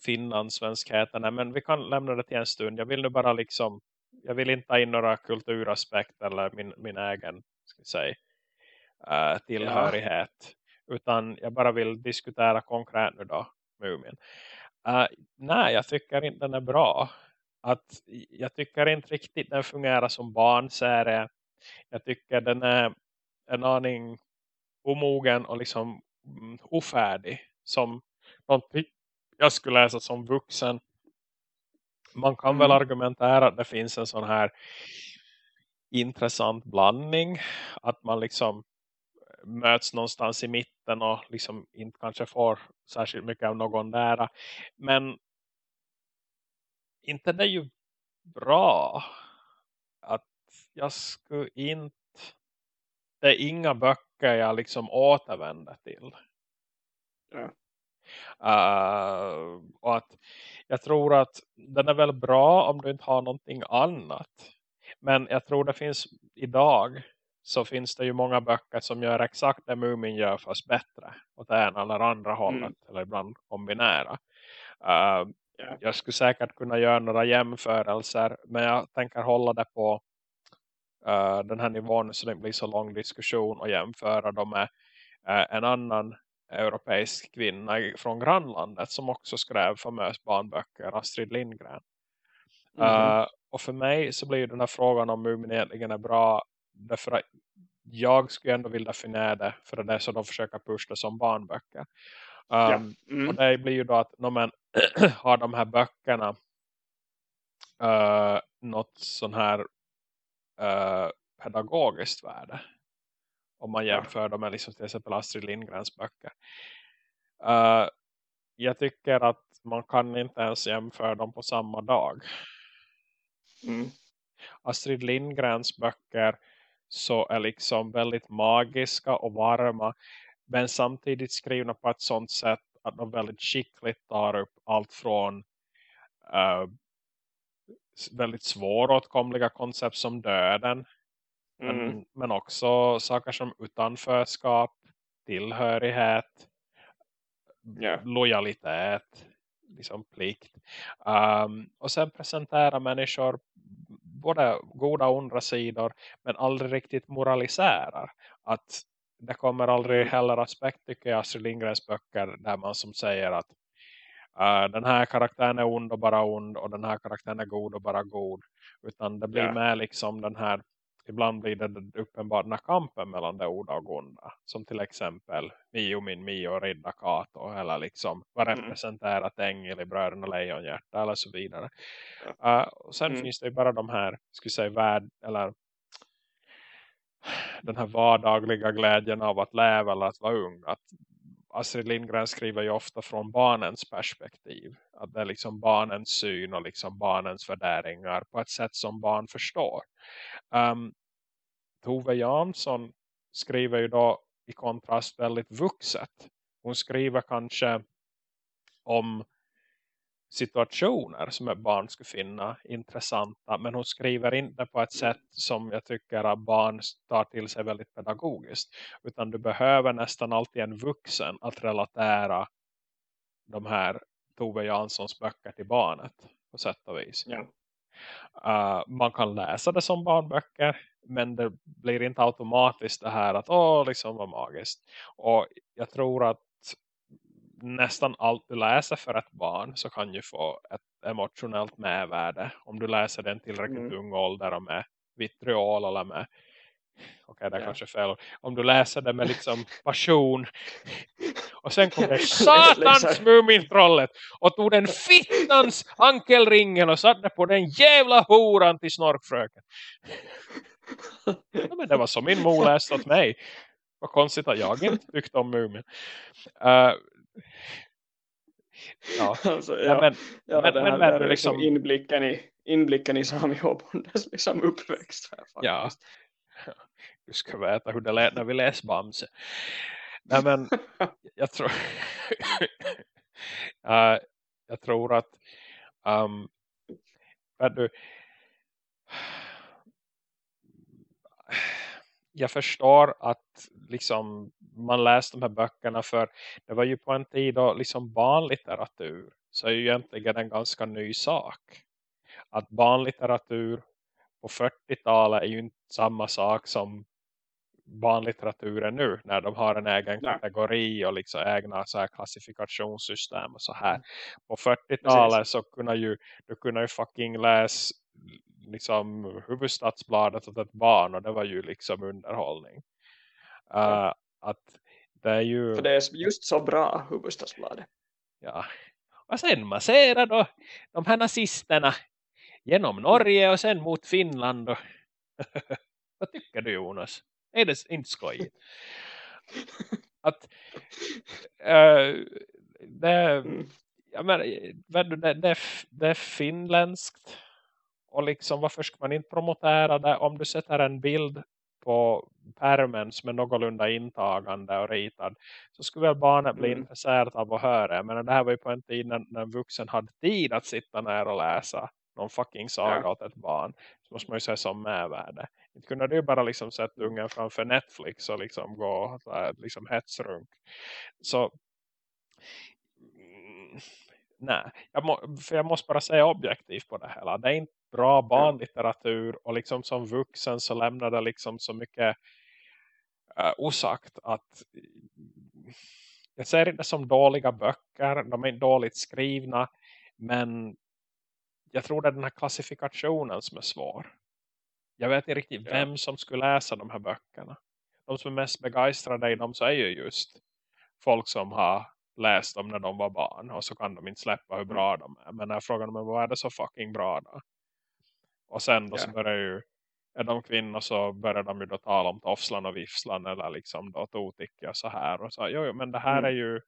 finlandssvenskheterna. Men vi kan lämna det till en stund. Jag vill nu bara liksom, jag vill inte ta in några kulturaspekter eller min, min egen ska vi säga, uh, tillhörighet. Ja. Utan jag bara vill diskutera konkret nu då, Mumin. Uh, nej, jag tycker inte den är bra. Att, jag tycker inte riktigt den fungerar som barnserie. Jag tycker den är en aning omogen och liksom mm, ofärdig. Som någonting jag skulle läsa som vuxen. Man kan mm. väl argumentera att det finns en sån här intressant blandning. Att man liksom möts någonstans i mitten och liksom inte kanske får särskilt mycket av någon där. Men inte det är ju bra att jag skulle inte det är inga böcker jag liksom återvänder till. Ja. Uh, och att jag tror att den är väl bra om du inte har någonting annat. Men jag tror det finns idag så finns det ju många böcker som gör exakt det Mumin gör fast bättre. Åt det ena eller andra mm. hållet. Eller ibland kombinera. Uh, yeah. Jag skulle säkert kunna göra några jämförelser. Men jag tänker hålla det på uh, den här nivån så det blir så lång diskussion och jämföra dem med en annan europeisk kvinna från grannlandet som också skrev famös barnböcker, Astrid Lindgren. Mm -hmm. uh, och för mig så blir den här frågan om Mumin egentligen är bra därför att jag skulle ändå vilja definiera det för det är så de försöker pusha det som barnböcker. Um, ja. mm. Och det blir ju då att när man har de här böckerna uh, något sån här uh, pedagogiskt värde. Om man jämför dem med liksom till exempel Astrid Lindgrens böcker. Uh, jag tycker att man kan inte ens jämföra dem på samma dag. Mm. Astrid Lindgrens böcker så är liksom väldigt magiska och varma. Men samtidigt skrivna på ett sånt sätt att de väldigt skickligt tar upp allt från uh, väldigt svåråtkomliga koncept som döden. Mm. Men, men också saker som utanförskap, tillhörighet, yeah. lojalitet, liksom plikt. Um, och sen presentera människor både goda och onda sidor men aldrig riktigt moraliserar. Att det kommer aldrig mm. heller aspekt tycker jag Astrid Lindgrens böcker där man som säger att uh, den här karaktären är ond och bara ond och den här karaktären är god och bara god. Utan det blir yeah. med liksom den här ibland blir det den här kampen mellan det onda och onda. Som till exempel Mio min Mio Ridda Kato. Eller liksom vad mm. representerat ängel i Bröderna Lejonhjärta eller så vidare. Ja. Uh, och sen mm. finns det ju bara de här, skulle säga värld eller den här vardagliga glädjen av att leva eller att vara ung. Att Astrid Lindgren skriver ju ofta från barnens perspektiv. Att det är liksom barnens syn och liksom barnens värderingar på ett sätt som barn förstår. Um, Tove Jansson skriver ju då i kontrast väldigt vuxet. Hon skriver kanske om situationer som ett barn skulle finna intressanta. Men hon skriver inte på ett sätt som jag tycker att barn tar till sig väldigt pedagogiskt. Utan du behöver nästan alltid en vuxen att relatera de här Tove Janssons böcker till barnet på sätt och vis. Ja. Uh, man kan läsa det som barnböcker men det blir inte automatiskt det här att åh, liksom vad magiskt. Och jag tror att nästan allt du läser för ett barn så kan ju få ett emotionellt medvärde. Om du läser den tillräckligt mm. ung ålder och med vitriol eller med okej det är ja. kanske fel. Om du läser det med liksom passion och sen kom det satans mumintrollet och tog den fittans ankelringen och satte på den jävla horan till snorkfröken. ja, men det var som min mor läste åt mig. Vad konstigt att jag inte tyckte om Mumin. Uh, ja. Alltså, ja, men, ja, men, men, men, liksom, liksom inblicken i, inblicken i Sami Hobondes liksom uppväxt. Här, ja. Du ska veta hur det lät när vi läste Bamse. Nej men jag tror uh, jag tror att um, du, jag förstår att liksom man läste de här böckerna för det var ju på en tid då liksom barnlitteratur så är ju egentligen en ganska ny sak. Att barnlitteratur på 40-talet är ju inte samma sak som barnlitteraturen nu när de har en egen Nej. kategori och liksom egna så här klassifikationssystem och så här. Mm. På 40-talet så kunde ju du kunde ju fucking läsa liksom huvudstadsbladet åt ett barn och det var ju liksom underhållning. Uh, att det är ju... För det är just så bra huvudstadsbladet. Ja. Och sen masserar då de här nazisterna genom Norge och sen mot Finland. Och Vad tycker du Jonas? Är det inte skojigt? att uh, det, mm. jag menar, det, det, det är finländskt och liksom varför ska man inte promotera det om du sätter en bild på pärmen som är någorlunda intagande och ritad så skulle väl barnet bli mm. intresserad av att höra. Men det här var ju på en tid när, när vuxen hade tid att sitta ner och läsa någon fucking saga ja. åt ett barn. Så måste man ju säga som medvärde. Inte kunde du bara liksom sätta ungen framför Netflix och liksom gå här, liksom hetsrunk. Så mm, nej, jag, må, för jag måste bara säga objektivt på det hela. Det är inte bra barnlitteratur och liksom som vuxen så lämnar det liksom så mycket uh, osagt att jag ser det som dåliga böcker, de är dåligt skrivna men jag tror det är den här klassifikationen som är svår. Jag vet inte riktigt vem som skulle läsa de här böckerna. De som är mest begeistrade i dem så är ju just folk som har läst dem när de var barn. Och så kan de inte släppa hur bra mm. de är. Men när frågan är vad är det så fucking bra då? Och sen då yeah. så börjar ju är de kvinnor så börjar de ju då tala om toffslan och vifslan eller liksom då toticka så här. Och så, jo, jo men det här mm. är ju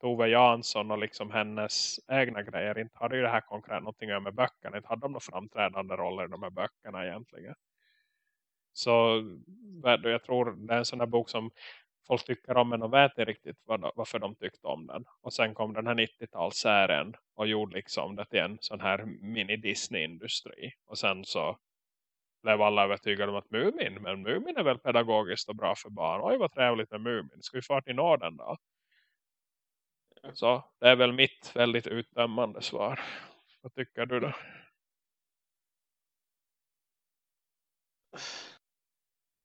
Tove Jansson och liksom hennes egna grejer. Inte hade ju det här konkret någonting att göra med böckerna. Inte hade de några framträdande roller i de här böckerna egentligen. Så jag tror det är en sån här bok som folk tycker om men de vet inte riktigt vad, varför de tyckte om den. Och sen kom den här 90-talsserien och gjorde liksom det till en sån här mini-Disney-industri. Och sen så blev alla övertygade om att Mumin, men Mumin är väl pedagogiskt och bra för barn. Oj vad trevligt med Mumin. Ska vi få till Norden då? Så det är väl mitt väldigt utdömande svar. Vad tycker du då?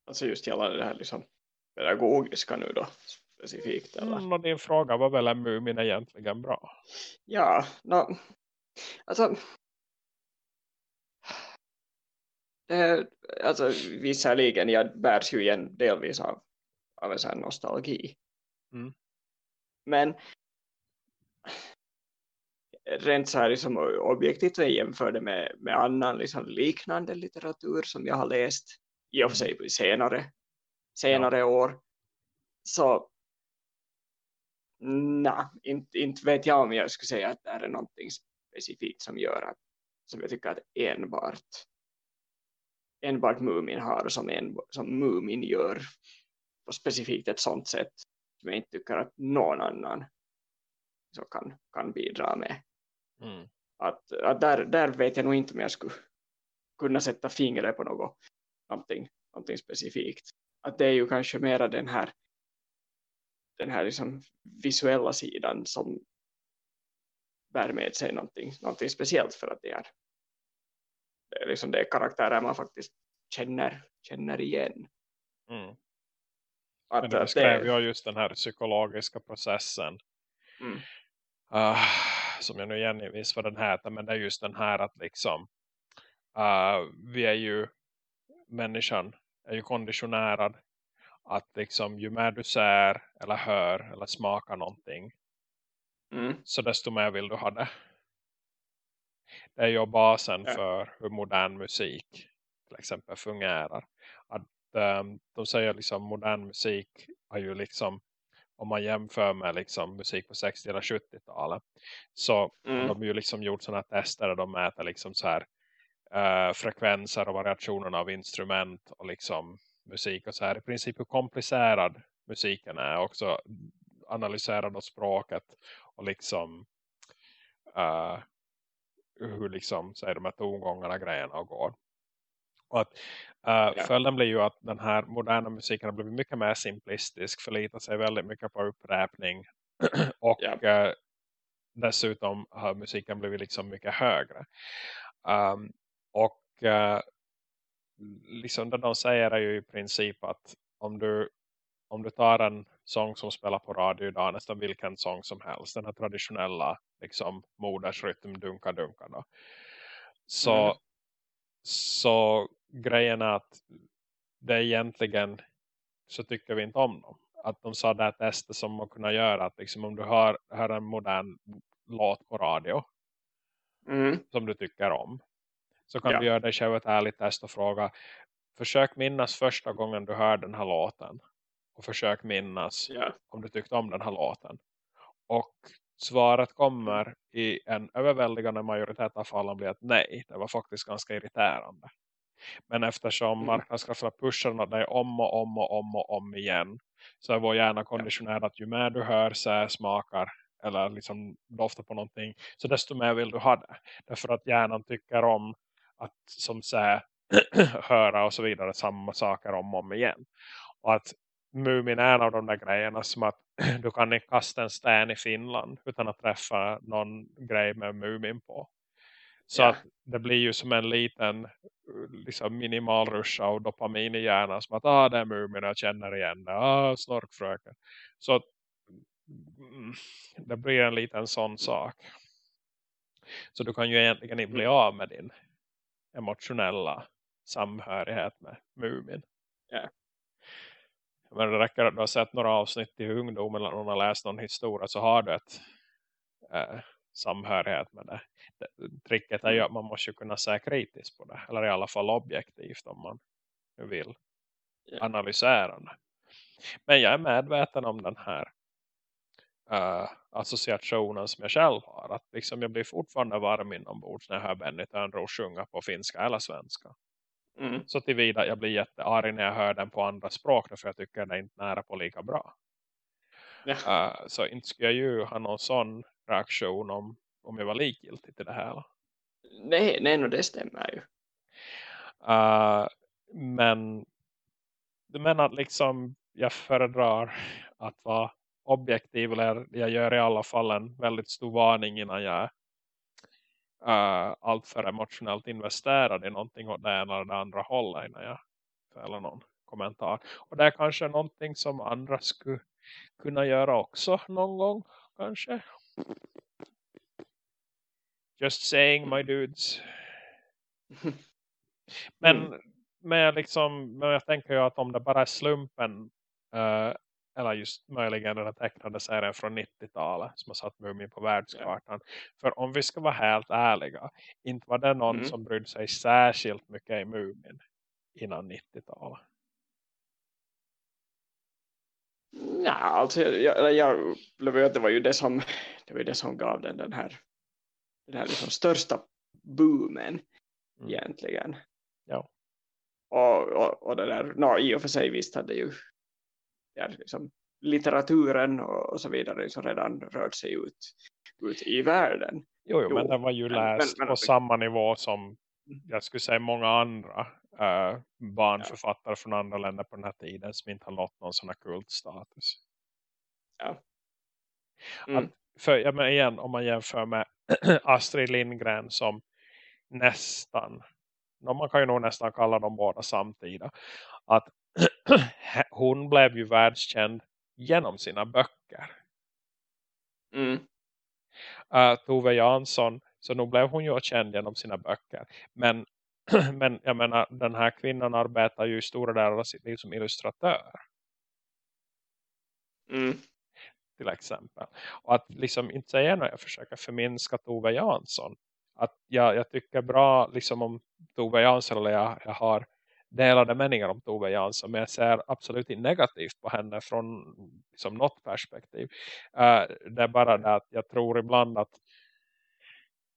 Alltså just gällande det här liksom pedagogiska nu då specifikt? Eller? Mm, din fråga var väl är Mumin egentligen bra? Ja, no, alltså det, alltså visserligen jag bärs ju igen delvis av, av en sån nostalgi. Mm. Men rent så här liksom objektivt och jämförde med, med annan liksom liknande litteratur som jag har läst i och för sig senare senare ja. år. Så nej, inte, inte vet jag om jag skulle säga att det är någonting specifikt som gör att som jag tycker att enbart enbart Mumin har som, en, som Mumin gör på specifikt ett sånt sätt som jag inte tycker att någon annan så kan, kan bidra med. Mm. Att, att där, där vet jag nog inte om jag skulle kunna sätta fingret på något, någonting, någonting specifikt att det är ju kanske mera den här den här liksom visuella sidan som bär med sig någonting, någonting speciellt för att det är, det är liksom det karaktärer man faktiskt känner, känner igen. Mm. Att, Men du beskrev ju just den här psykologiska processen mm. uh, som jag nu igen visst vad den heter men det är just den här att liksom uh, vi är ju människan är ju konditionerad att liksom ju mer du ser eller hör eller smakar någonting mm. så desto mer vill du ha det. Det är ju basen ja. för hur modern musik till exempel fungerar. Att um, de säger liksom modern musik har ju liksom om man jämför med liksom musik på 60- eller 70-talet så mm. de har ju liksom gjort sådana tester där de mäter liksom så här uh, frekvenser och variationerna av instrument och liksom musik och så här. I princip hur komplicerad musiken är. Också analyserad av språket och liksom uh, hur liksom säger de här tongångarna grejerna och går. Och att uh, ja. följden blir ju att den här moderna musiken har blivit mycket mer simplistisk. Förlitar sig väldigt mycket på uppräpning. och ja. uh, dessutom har musiken blivit liksom mycket högre. Um, och uh, liksom det de säger är ju i princip att om du, om du tar en sång som spelar på radio idag, nästan vilken sång som helst, den här traditionella liksom modersrytm dunka dunka då. Så, mm. så grejen är att det är egentligen så tycker vi inte om dem. Att de sa det här testet som man kunde göra att liksom om du hör, hör en modern låt på radio mm. som du tycker om så kan ja. du göra dig själv ett ärligt test och fråga försök minnas första gången du hör den här låten och försök minnas ja. om du tyckte om den här låten och svaret kommer i en överväldigande majoritet av fallen blir att nej, det var faktiskt ganska irriterande men eftersom mm. marknadskrafterna pushar dig om och om och om och om igen så är vår hjärna konditionerad att ju mer du hör, ser, smakar eller liksom doftar på någonting så desto mer vill du ha det. Därför att hjärnan tycker om att som säger höra och så vidare samma saker om och om igen. Och att Mumin är en av de där grejerna som att du kan inte kasta en sten i Finland utan att träffa någon grej med Mumin på. Så yeah. att det blir ju som en liten liksom minimal rush av dopamin i hjärnan. Som att ah, det är mumin, jag känner igen det. Ah, snorkfröken. Så att, mm, det blir en liten sån sak. Så du kan ju egentligen inte bli mm. av med din emotionella samhörighet med Mumin. Yeah. Men det räcker att du har sett några avsnitt i ungdomen eller någon har läst någon historia så har du ett eh, samhörighet med det. det. Tricket är ju mm. att man måste kunna se kritiskt på det. Eller i alla fall objektivt om man vill yeah. analysera det. Men jag är medveten om den här uh, associationen som jag själv har. Att liksom jag blir fortfarande varm inombords när jag hör Benny Törnros sjunga på finska eller svenska. Mm. Så tillvida jag blir jättearg när jag hör den på andra språk. För jag tycker det är inte nära på lika bra. Ja. Uh, så inte skulle jag ju ha någon sån reaktion om, om jag var likgiltig till det här. Nej, nej no, det stämmer ju. Uh, men du menar att liksom jag föredrar att vara objektiv eller jag gör i alla fall en väldigt stor varning innan jag är uh, alltför emotionellt investerad i någonting åt det ena eller det andra hållet innan jag fäller någon kommentar. Och det är kanske någonting som andra skulle kunna göra också någon gång kanske. Just saying my dudes. Men, mm. men, liksom, men jag tänker ju att om det bara är slumpen uh, eller just möjligen den tecknade serien från 90-talet som har satt Mumin på världskartan. Ja. För om vi ska vara helt ärliga, inte var det någon mm. som brydde sig särskilt mycket i Mumin innan 90-talet. Ja, alltså jag, jag upplevde att det var ju det som det var det som gav den den här den här liksom största boomen mm. egentligen. Ja. Och, och, och det där, no, i och för sig visst hade ju ja, liksom, litteraturen och, så vidare liksom redan rört sig ut, ut i världen. Jo, jo, jo. men den var ju läst men, men, på samma nivå som mm. jag skulle säga många andra äh, barnförfattare ja. från andra länder på den här tiden som inte har nått någon sån här kultstatus. Ja. Mm. Att, för, ja, men igen, om man jämför med Astrid Lindgren som nästan, man kan ju nog nästan kalla dem båda samtida, att hon blev ju världskänd genom sina böcker. Mm. Uh, Tove Jansson, så nu blev hon ju känd genom sina böcker. Men, men jag menar, den här kvinnan arbetar ju i stora delar av sitt liv som illustratör. Mm. Till exempel. Och att liksom inte säga när jag försöker förminska Tove Jansson. Att jag, jag tycker bra liksom om Tove Jansson eller jag, jag har delade meningar om Tove Jansson men jag ser absolut inte negativt på henne från liksom, något perspektiv. Uh, det är bara det att jag tror ibland att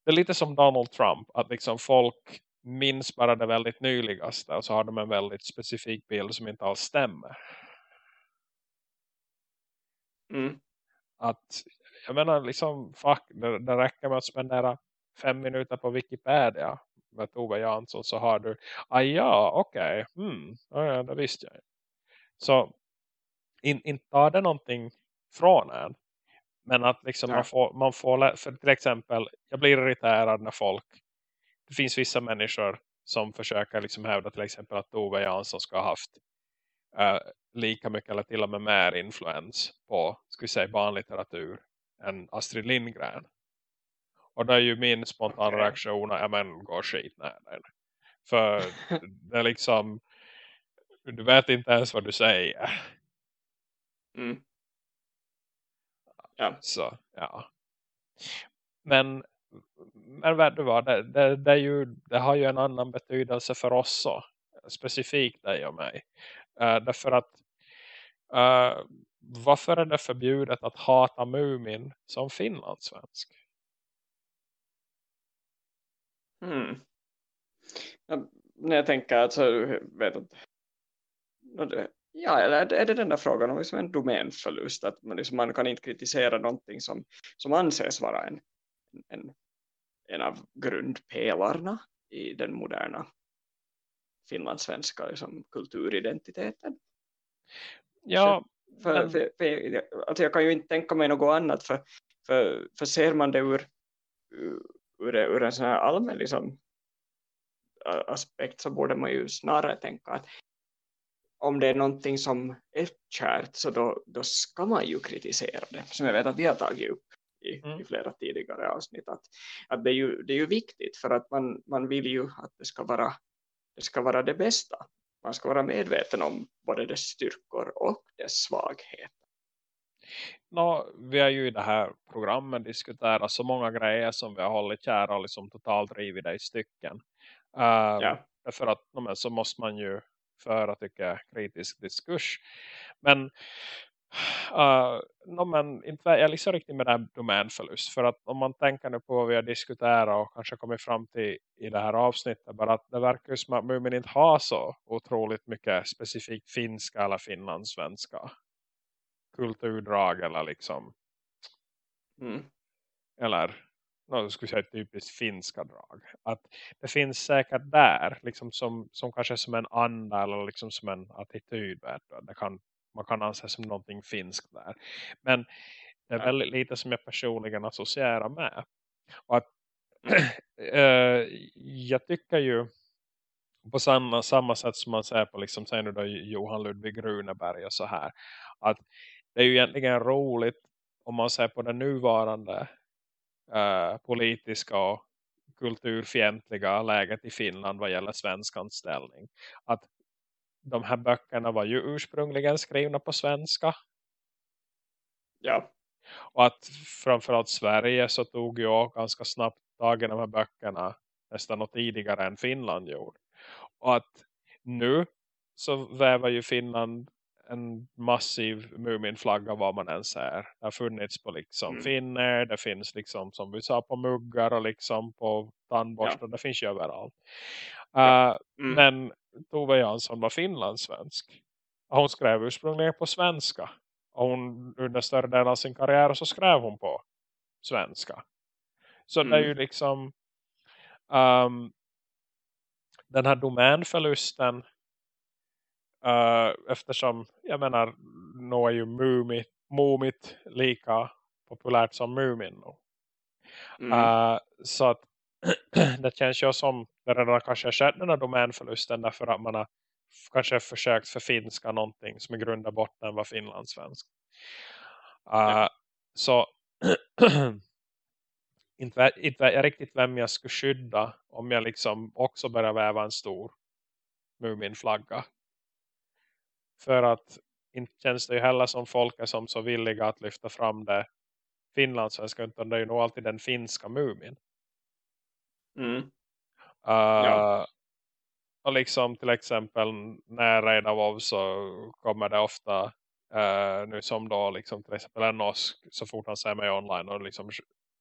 det är lite som Donald Trump att liksom folk minns bara det väldigt nyligaste och så har de en väldigt specifik bild som inte alls stämmer. Mm. Att jag menar liksom fuck, det, det räcker med att spendera fem minuter på Wikipedia med Tove Jansson så har du, ah ja, okej, okay. mm, ah, ja, det visste jag. Så inte in tar det någonting från en. Men att liksom ja. man får, man får, för till exempel, jag blir irriterad när folk, det finns vissa människor som försöker liksom hävda till exempel att Tove Jansson ska ha haft uh, lika mycket eller till och med mer influens på, ska vi säga, barnlitteratur än Astrid Lindgren. Och det är ju min spontana reaktion ja men gå skit nej, nej. För det är liksom du vet inte ens vad du säger. Mm. Ja. Så, ja. Men men vet du vad, det, det, det, är ju, det har ju en annan betydelse för oss så. Specifikt dig och mig. Uh, därför att uh, varför är det förbjudet att hata Mumin som finlandssvensk? Mm. Ja, när jag tänker att så vet att ja, eller är det den där frågan om liksom en domänförlust att man, liksom, man kan inte kritisera någonting som, som anses vara en, en, en av grundpelarna i den moderna finlandssvenska liksom, kulturidentiteten. Ja, för, men... för, för, alltså jag kan ju inte tänka mig något annat för, för, för ser man det ur, ur, ur en sån här allmän liksom, aspekt så borde man ju snarare tänka att om det är någonting som är kärt så då, då ska man ju kritisera det. Som jag vet att vi har tagit upp i, mm. i flera tidigare avsnitt. Att, att det, är ju, det är ju viktigt för att man, man vill ju att det ska, vara, det ska vara det bästa. Man ska vara medveten om både dess styrkor och dess svagheter. No, vi har ju i det här programmet diskuterat så många grejer som vi har hållit kära och liksom totalt rivit det i stycken. Uh, ja. För att no, men, så måste man ju föra tycker kritisk diskurs. Men, uh, no, men inte, jag liksom riktigt med det här domänförlust. För att om man tänker nu på vad vi har diskuterat och kanske kommit fram till i det här avsnittet. Bara att det verkar som att Mumin inte har så otroligt mycket specifikt finska eller finlandssvenska kulturdrag eller liksom mm. eller no, skulle säga typiskt finska drag. Att det finns säkert där liksom som, som kanske som en anda eller liksom som en attityd. Det kan, man kan anse som någonting finskt där. Men det är väldigt lite som jag personligen associerar med. Och att äh, jag tycker ju på samma, samma sätt som man säger på liksom, säger nu då Johan Ludvig Runeberg och så här. Att det är ju egentligen roligt om man ser på den nuvarande uh, politiska och kulturfientliga läget i Finland vad gäller svenskans ställning. Att de här böckerna var ju ursprungligen skrivna på svenska. Ja. Och att framförallt Sverige så tog ju ganska snabbt tag i de här böckerna nästan tidigare än Finland gjorde. Och att nu så vävar ju Finland en massiv Muminflagga vad man än säger. Det har funnits på liksom mm. finner, det finns liksom som vi sa på muggar och liksom på tandborstar, ja. det finns ju överallt. Ja. Uh, mm. Men Tove Jansson var finlandssvensk. Hon skrev ursprungligen på svenska. Och hon under större delen av sin karriär så skrev hon på svenska. Så mm. det är ju mm. liksom um, den här domänförlusten Uh, eftersom, jag menar, nu är ju Mumit, Mumit lika populärt som Mumin. Mm. Uh, så att det känns ju som det redan kanske har skett den här domänförlusten därför att man har kanske försökt förfinska någonting som i grund och botten var finlandssvensk. Uh, ja. Så inte, inte jag riktigt vem jag skulle skydda om jag liksom också börjar väva en stor Mumin-flagga för att inte känns det ju heller som folk är som så villiga att lyfta fram det finlandssvenska utan det är ju nog alltid den finska mumin. Mm. Uh, ja. Och liksom till exempel när Reina Vov så kommer det ofta uh, nu som då liksom till exempel en norsk så fort han ser mig online och liksom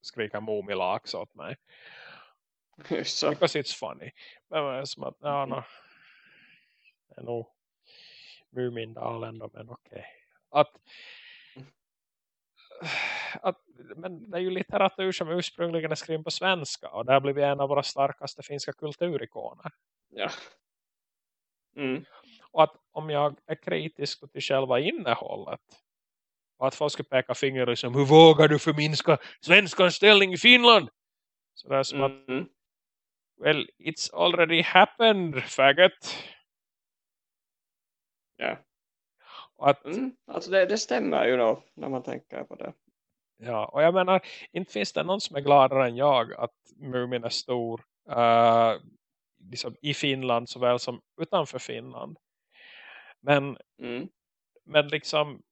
skriker momilax åt mig. Så. Because it's funny. Men som att, ja, mm. no, det är nog Mumindalen men okej. Okay. Att, att, men det är ju litteratur som ursprungligen är skriven på svenska och det har blivit en av våra starkaste finska kulturikoner. Ja. Mm. Och att om jag är kritisk till själva innehållet och att folk ska peka och säga hur vågar du förminska svenskans ställning i Finland? Så det är som mm. att well, it's already happened, faggot. Ja. att, mm, alltså det, det stämmer ju då när man tänker på det. Ja, och jag menar, inte finns det någon som är gladare än jag att Mumin är stor uh, liksom i Finland såväl som utanför Finland. Men, mm. men liksom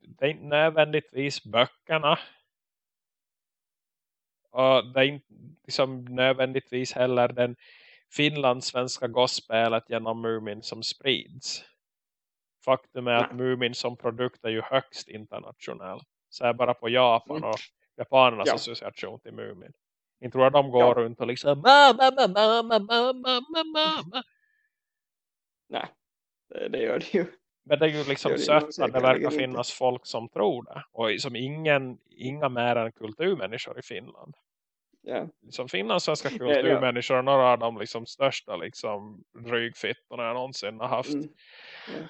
det är inte nödvändigtvis böckerna och det är inte liksom nödvändigtvis heller den finlandssvenska gospelet genom Mumin som sprids faktum är att Mumin som produkt är ju högst internationell. Så är bara på Japan mm. och Japanernas ja. association till Mumin. Inte tror jag de går ja. runt och liksom mamma, mamma, mamma, mamma. Nej, det, det gör det ju. Men det är ju liksom det sött att det verkar finnas inte. folk som tror det. Och som ingen, inga mer än kulturmänniskor i Finland. Yeah. Som finlandssvenska kulturmänniskor är några av de liksom största liksom, drygfittorna jag någonsin har haft. Mm. Yeah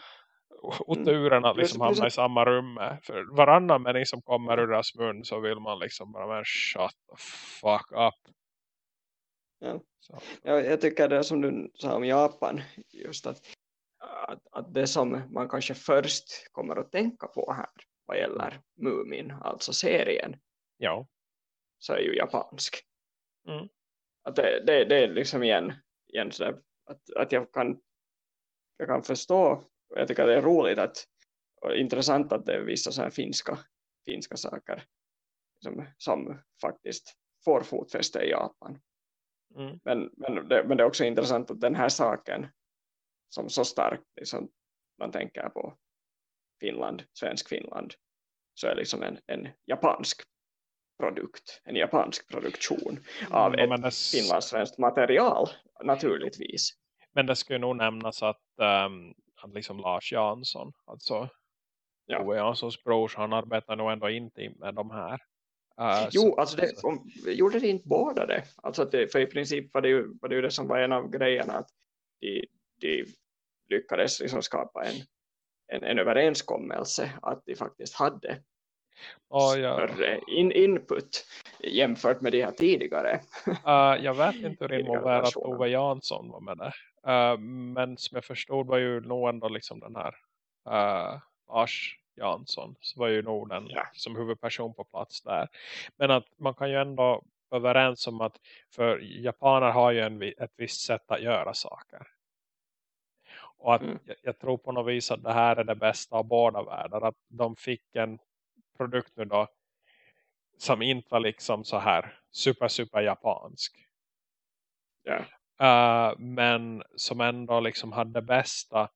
oturen att liksom hamna i samma rum För varannan människa som kommer ur deras mun så vill man liksom bara men shut the fuck up. Ja. Ja, jag tycker det som du sa om Japan, just att, att, att det som man kanske först kommer att tänka på här vad gäller Mumin, alltså serien, ja. så är ju japansk. Mm. Att det, det, det är liksom igen, igen så att, att jag, kan, jag kan förstå, och jag tycker det är roligt att, och intressant att det är vissa så här finska, finska saker som, som faktiskt får fotfäste i Japan. Mm. Men, men, det, men det är också intressant att den här saken som så starkt liksom, man tänker på Finland, svensk Finland så är liksom en, en japansk produkt, en japansk produktion av mm, ett det... finlandssvenskt material naturligtvis. Men det skulle nog nämnas att, um, att liksom Lars Jansson, alltså ja. Ove Janssons bror, han arbetar nog ändå inte med de här Uh, jo, så, alltså det, om, gjorde det inte båda det? Alltså det, för i princip var det, ju, var det ju det som var en av grejerna att de, de lyckades liksom skapa en, en, en överenskommelse att de faktiskt hade oh, ja. större in, input jämfört med de här tidigare. Uh, jag vet inte hur det må vara att Ove Jansson var med det. Uh, men som jag förstod var ju nog ändå liksom den här uh, Lars Jansson så var ju nog den ja. som huvudperson på plats där. Men att man kan ju ändå vara överens om att för japaner har ju en, ett visst sätt att göra saker. Och att mm. jag, jag, tror på något vis att det här är det bästa av båda världar. Att de fick en produkt nu då som inte var liksom så här super super japansk. Yeah. Uh, men som ändå liksom hade det bästa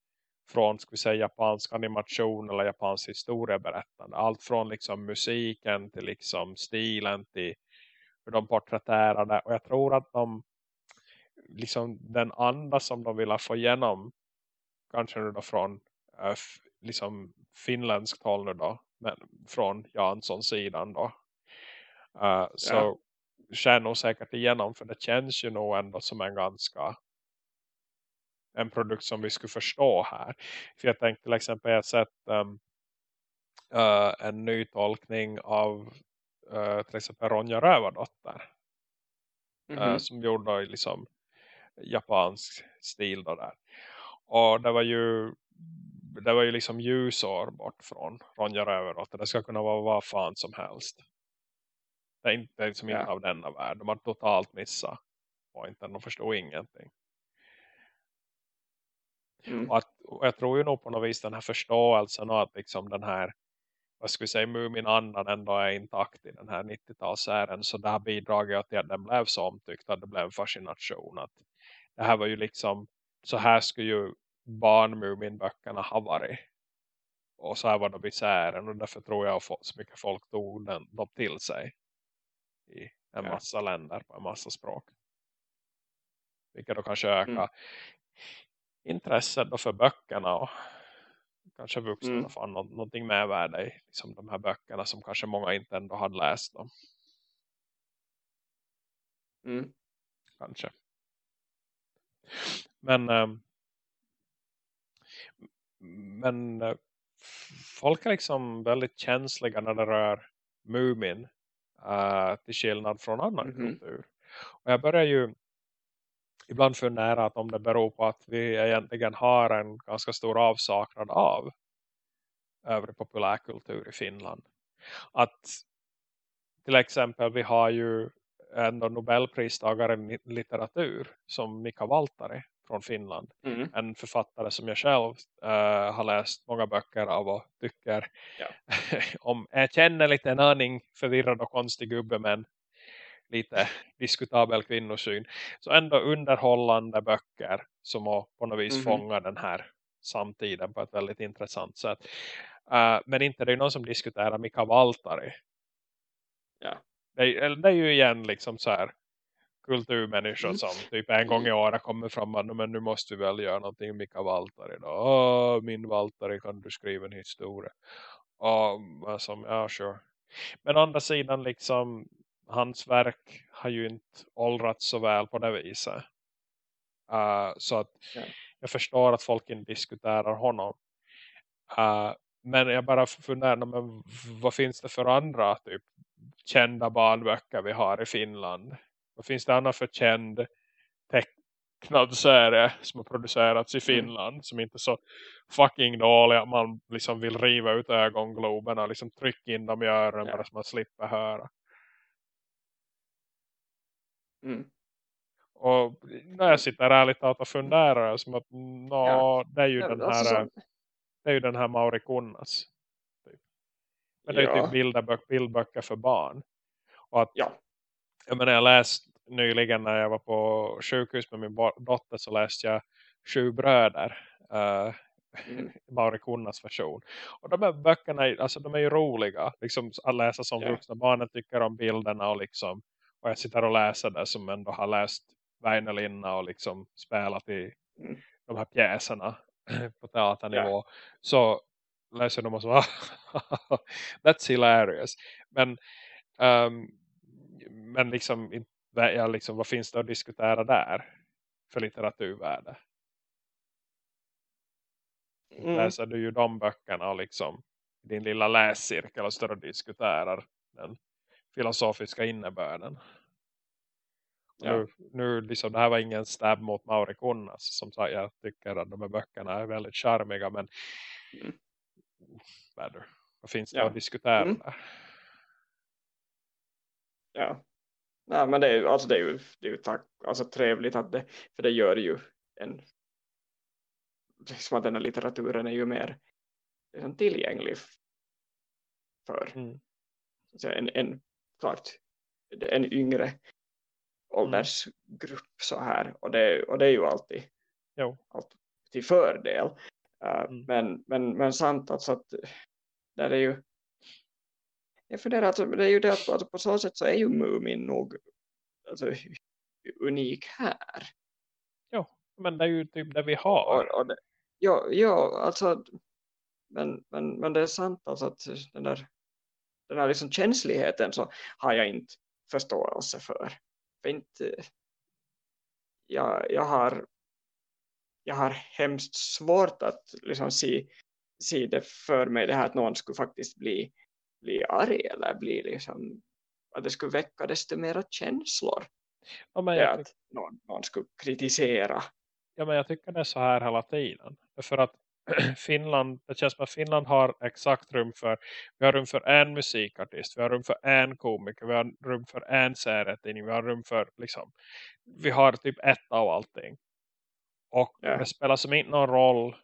från ska vi säga, japansk animation eller japansk historieberättande. Allt från liksom musiken till liksom stilen till hur de porträtterade. Och jag tror att de liksom den anda som de ville få igenom kanske nu då från äh, liksom finländskt håll nu då men från Janssons sidan då uh, så känner nog säkert igenom för det känns ju nog ändå som en ganska en produkt som vi skulle förstå här. För jag tänkte till exempel jag har sett um, uh, en ny tolkning av uh, till exempel Ronja Rövardotter. Mm -hmm. uh, som gjorde liksom japansk stil då där. Och det var ju det var ju liksom ljusår bort från Ronja Rövardotter. Det ska kunna vara vad fan som helst. Det är inte liksom ja. inte av denna värld. De har totalt missat pointen. De förstår ingenting. Mm. Och, att, och jag tror ju nog på något vis den här förståelsen och att liksom den här vad ska vi säga, Mumin-andan ändå är intakt i den här 90-talsären. Så det har bidragit till att den blev så omtyckt att det blev en fascination. Att det här var ju liksom, så här skulle ju barn-Mumin-böckerna ha varit. Och så här var det bisären och därför tror jag att så mycket folk tog den, dem till sig. I en massa ja. länder på en massa språk. Vilket då kanske ökar mm intresset för böckerna och kanske vuxna mm. får nå någonting med värde i liksom de här böckerna som kanske många inte ändå hade läst dem. Mm. Kanske. Men ähm, men äh, folk är liksom väldigt känsliga när det rör Mumin äh, till skillnad från annan mm -hmm. kultur. Och jag börjar ju ibland fundera att om det beror på att vi egentligen har en ganska stor avsaknad av övrig populärkultur i Finland. Att till exempel vi har ju ändå Nobelpristagaren i litteratur som Mika Valtari från Finland. Mm. En författare som jag själv uh, har läst många böcker av och tycker ja. om, jag känner lite en aning förvirrad och konstig gubbe men lite diskutabel kvinnosyn. Så ändå underhållande böcker som på något vis mm fångar den här samtiden på ett väldigt intressant sätt. Uh, men inte det är någon som diskuterar Mika Valtari. Ja. Det, är, det är ju igen liksom så här kulturmänniskor mm. som typ en gång i året kommer fram och men nu måste vi väl göra någonting Mika Valtari då. Åh, min Valtari kan du skriva en historia. Och som, ja sure. Men å andra sidan liksom hans verk har ju inte åldrats så väl på det viset. Uh, så att ja. jag förstår att folk inte diskuterar honom. Uh, men jag bara funderar, men vad finns det för andra typ kända barnböcker vi har i Finland? Vad finns det annat för känd tecknad serie som har producerats i mm. Finland mm. som inte är så fucking dålig att man liksom vill riva ut ögongloberna och liksom trycka in dem i öronen ja. bara så man slipper höra. Mm. Och när jag sitter ärligt och funderar som att ja. det är ju ja, den här så... det är ju den här Mauri Kunnas. Typ. Men det är ju typ bilderböcker, bildböcker för barn. Och att, ja. jag menar jag läste nyligen när jag var på sjukhus med min dotter så läste jag Sju bröder. Uh, mm. Mauri Kunnas version. Och de här böckerna alltså, de är ju roliga. Liksom, att läsa som yeah. vuxna. Barnen tycker om bilderna och liksom och jag sitter och läser det som ändå har läst Väinölinna och liksom spelat i mm. de här pjäserna på teaternivå. Yeah. Så läser de och så that's hilarious. Men, um, men liksom, ja, liksom, vad finns det att diskutera där för litteraturvärde? Mm. Läser du ju de böckerna och liksom din lilla läscirkel och står och diskuterar den filosofiska innebörden. Ja. Nu, nu liksom, det här var ingen stab mot Mauri Kunnas. Som sagt, jag tycker att de här böckerna är väldigt charmiga. Men mm. Vad finns det ja. att diskutera mm. Ja. Nej, men det är, alltså det är ju, det är ju tack, alltså trevligt att det, för det gör ju en liksom att den här litteraturen är ju mer liksom tillgänglig för mm. en, en klart en yngre åldersgrupp så här och det, och det är ju alltid, jo. alltid till fördel uh, mm. men, men, men sant alltså att där är ju jag funderar alltså, det är ju det att alltså, på så sätt så är ju Mumin nog alltså, unik här ja, men det är ju typ det vi har och, och det, ja, ja, alltså men, men, men det är sant alltså att den där den här liksom känsligheten så har jag inte förståelse för. För inte, jag, jag, har, jag har hemskt svårt att liksom se, se det för mig det här att någon skulle faktiskt bli, bli arg eller bli liksom, att det skulle väcka desto mera känslor. Ja, men jag att någon, någon skulle kritisera. Ja men jag tycker det är så här hela tiden. För att Finland, det känns som att Finland har exakt rum för, vi har rum för en musikartist, vi har rum för en komiker, vi har rum för en serietidning, vi har rum för liksom, vi har typ ett av allting. Och yeah. det spelar som inte någon roll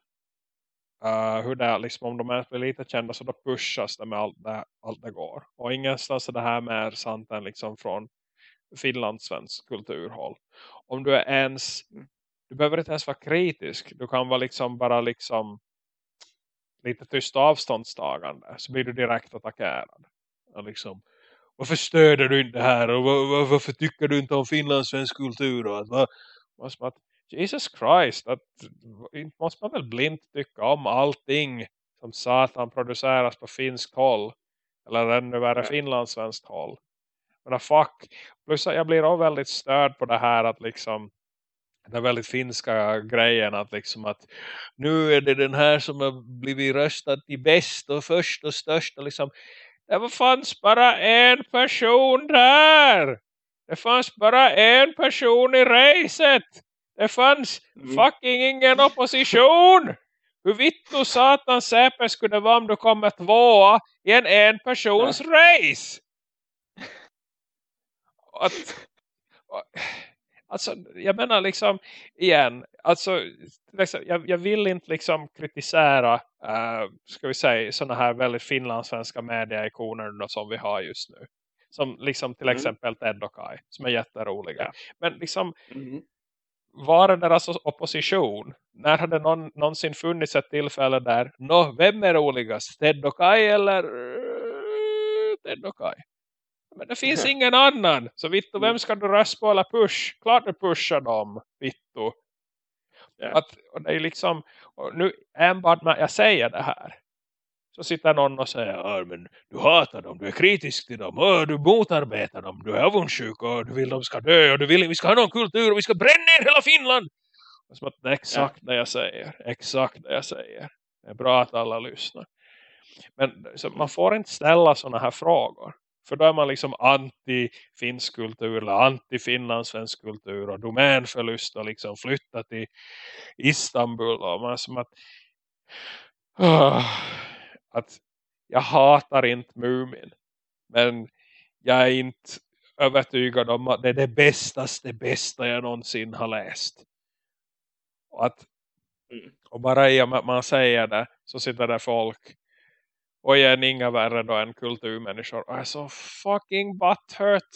uh, hur det är, liksom, om de ens blir lite kända så då pushas det med allt det, allt det går. Och ingenstans är det här mer sant än liksom från finlandssvensk kulturhåll. Om du är ens mm du behöver inte ens vara kritisk. Du kan vara liksom bara liksom lite tyst avståndstagande. Så blir du direkt attackerad. Och liksom, varför stöder du inte det här? Och var, varför tycker du inte om finlandssvensk kultur? Och att, var, att, Jesus Christ. Att, måste man väl blint tycka om allting som satan produceras på finskt håll. Eller ännu värre finlandssvenskt håll. Men fuck. Plus jag blir också väldigt störd på det här att liksom den väldigt finska grejen att liksom att nu är det den här som har blivit röstad till bäst och först och störst och liksom det fanns bara en person där det fanns bara en person i racet det fanns mm. fucking ingen opposition hur vitt och satan säpe skulle vara om du kommer tvåa i en en persons ja. race att, Alltså, jag menar liksom, igen, alltså, liksom, jag, jag vill inte liksom kritisera, uh, ska vi säga, sådana här väldigt finlandssvenska medieikoner som vi har just nu. Som liksom till mm. exempel Ted och Kai, som är jätteroliga. Men liksom, mm. Var är deras opposition? När hade någon, någonsin funnits ett tillfälle där, no, vem är roligast? Ted och Kai eller uh, Ted och Kai? Men det finns ingen annan. Så Vittu, vem ska du rösta på eller push? Klart du pushar dem, Vittu. Yeah. Att, och det är liksom, nu enbart när jag säger det här. Så sitter någon och säger, men du hatar dem, du är kritisk till dem, oh, du motarbetar dem, du är avundsjuk och du vill de ska dö och du vill vi ska ha någon kultur och vi ska bränna ner hela Finland. Som att det är exakt det jag säger, exakt det jag säger. Det är bra att alla lyssnar. Men man får inte ställa sådana här frågor. För då är man liksom anti-finsk kultur eller anti-finlandssvensk kultur och domänförlust och liksom flytta till Istanbul. Och man som att, uh, att jag hatar inte Mumin. Men jag är inte övertygad om att det är det bästaste bästa jag någonsin har läst. Och att mm. och bara i och med att man säger det så sitter det folk och igen inga värre då än kulturmänniskor och är så fucking butthurt.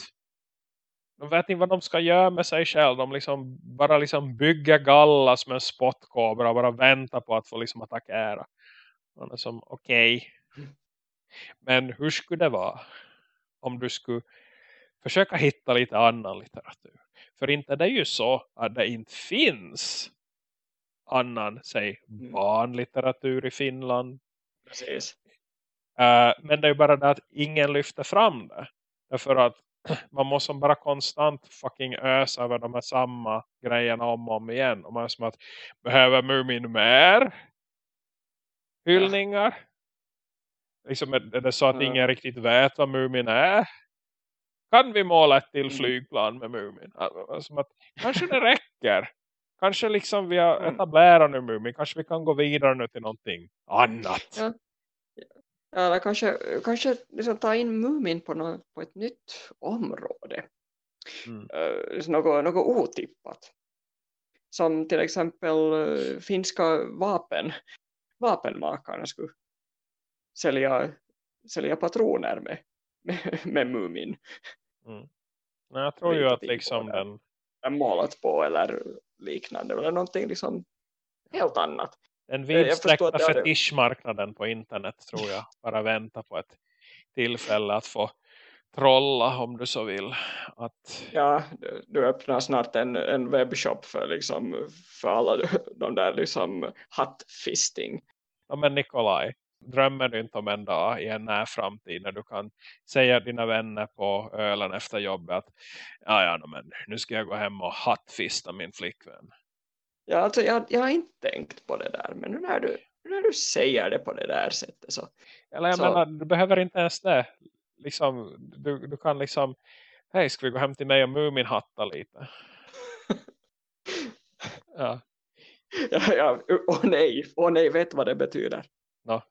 De vet inte vad de ska göra med sig själv. De liksom bara liksom bygger gallas med en spottkobra och bara väntar på att få liksom attackera. Man är som okej. Okay. Men hur skulle det vara om du skulle försöka hitta lite annan litteratur? För inte det är ju så att det inte finns annan, säg mm. barnlitteratur i Finland. Precis. Uh, men det är bara det att ingen lyfter fram det. Därför att man måste bara konstant fucking ösa över de här samma grejerna om och om igen. Och man är som att, behöver Mumin mer hyllningar? Ja. Liksom är det så att ja. ingen riktigt vet vad Mumin är? Kan vi måla ett till mm. flygplan med Mumin? Alltså, att, kanske det räcker. Kanske liksom vi har mm. etablerat nu Mumin. Kanske vi kan gå vidare nu till någonting annat. Ja. Eller kanske, kanske liksom ta in Mumin på, något, på ett nytt område. Mm. Uh, något, något otippat. Som till exempel uh, finska vapen, vapenmakarna skulle sälja, sälja patroner med, med, med Mumin. Mm. Nej, jag tror ju att liksom den... den målat på eller liknande. Eller någonting liksom helt annat. Den vidsträckta fetischmarknaden på internet tror jag bara väntar på ett tillfälle att få trolla om du så vill. Att... Ja, du, du öppnar snart en, en webbshop för, liksom, för alla de där liksom hattfisting. Ja men Nikolaj, drömmer du inte om en dag i en när framtid när du kan säga dina vänner på ölen efter jobbet att ja, ja men nu ska jag gå hem och hattfista min flickvän. Ja, alltså, jag, jag har inte tänkt på det där. Men nu när du, när du säger det på det där sättet så... Eller jag så... menar, du behöver inte ens det. Liksom, du, du kan liksom... Hej, ska vi gå hem till mig och Mumin hatta lite? ja. Ja, ja. Åh nej, åh nej, vet vad det betyder? No.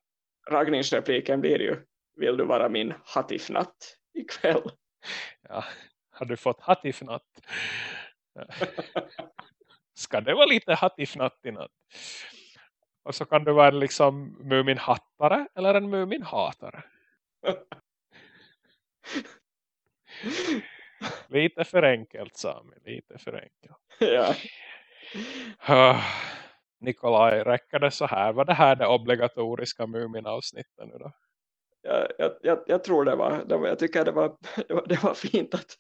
Raggningsrepliken blir ju Vill du vara min hattifnatt ikväll? Ja, har du fått hattifnatt? ska det vara lite hattifnatt i natt? Och så kan du vara liksom Mumin-hattare eller en Mumin-hatare. lite för enkelt, Sami. Lite för enkelt. Ja. Uh, Nikolaj, räcker det så här? Var det här det obligatoriska Mumin-avsnittet nu då? jag, jag, jag, tror det var, det var, jag tycker det var, det var, det var fint att,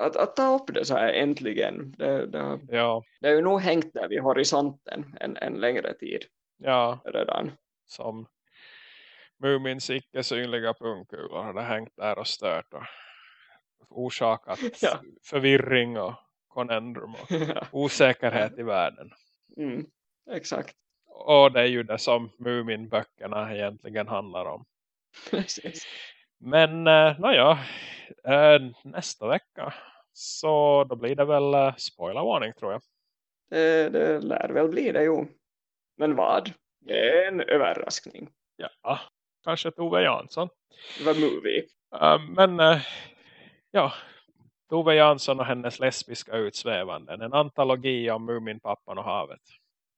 att, att, ta upp det så här äntligen. Det, det, ja. det är ju nog hängt där vid horisonten en, en längre tid. Ja, redan. som Mumins icke synliga pungkulor hade hängt där och stört och orsakat ja. förvirring och konendrum och osäkerhet i världen. Mm, exakt. Och det är ju det som Mumin-böckerna egentligen handlar om. Men äh, naja, äh, nästa vecka så då blir det väl äh, spoilervarning tror jag. Det, det lär väl bli det, jo. Men vad? Det är en överraskning. Ja, kanske Tove Jansson. Det var movie. Uh, men uh, ja, Tove Jansson och hennes lesbiska utsvävanden. En antologi om Muminpappan och havet.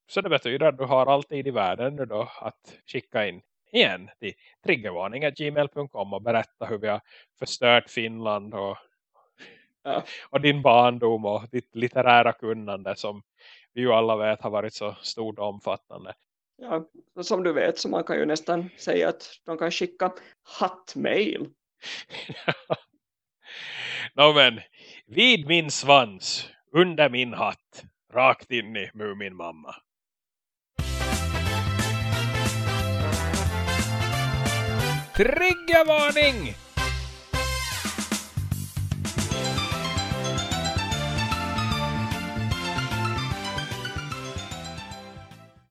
Så det betyder att du har alltid i världen nu då att skicka in igen till triggervarning.gmail.com och berätta hur vi har förstört Finland och, ja. och din barndom och ditt litterära kunnande som vi ju alla vet har varit så stort och omfattande. Ja, som du vet så man kan ju nästan säga att de kan skicka hattmail. no, men vid min svans, under min hatt, rakt in i min mamma. Triggervarning!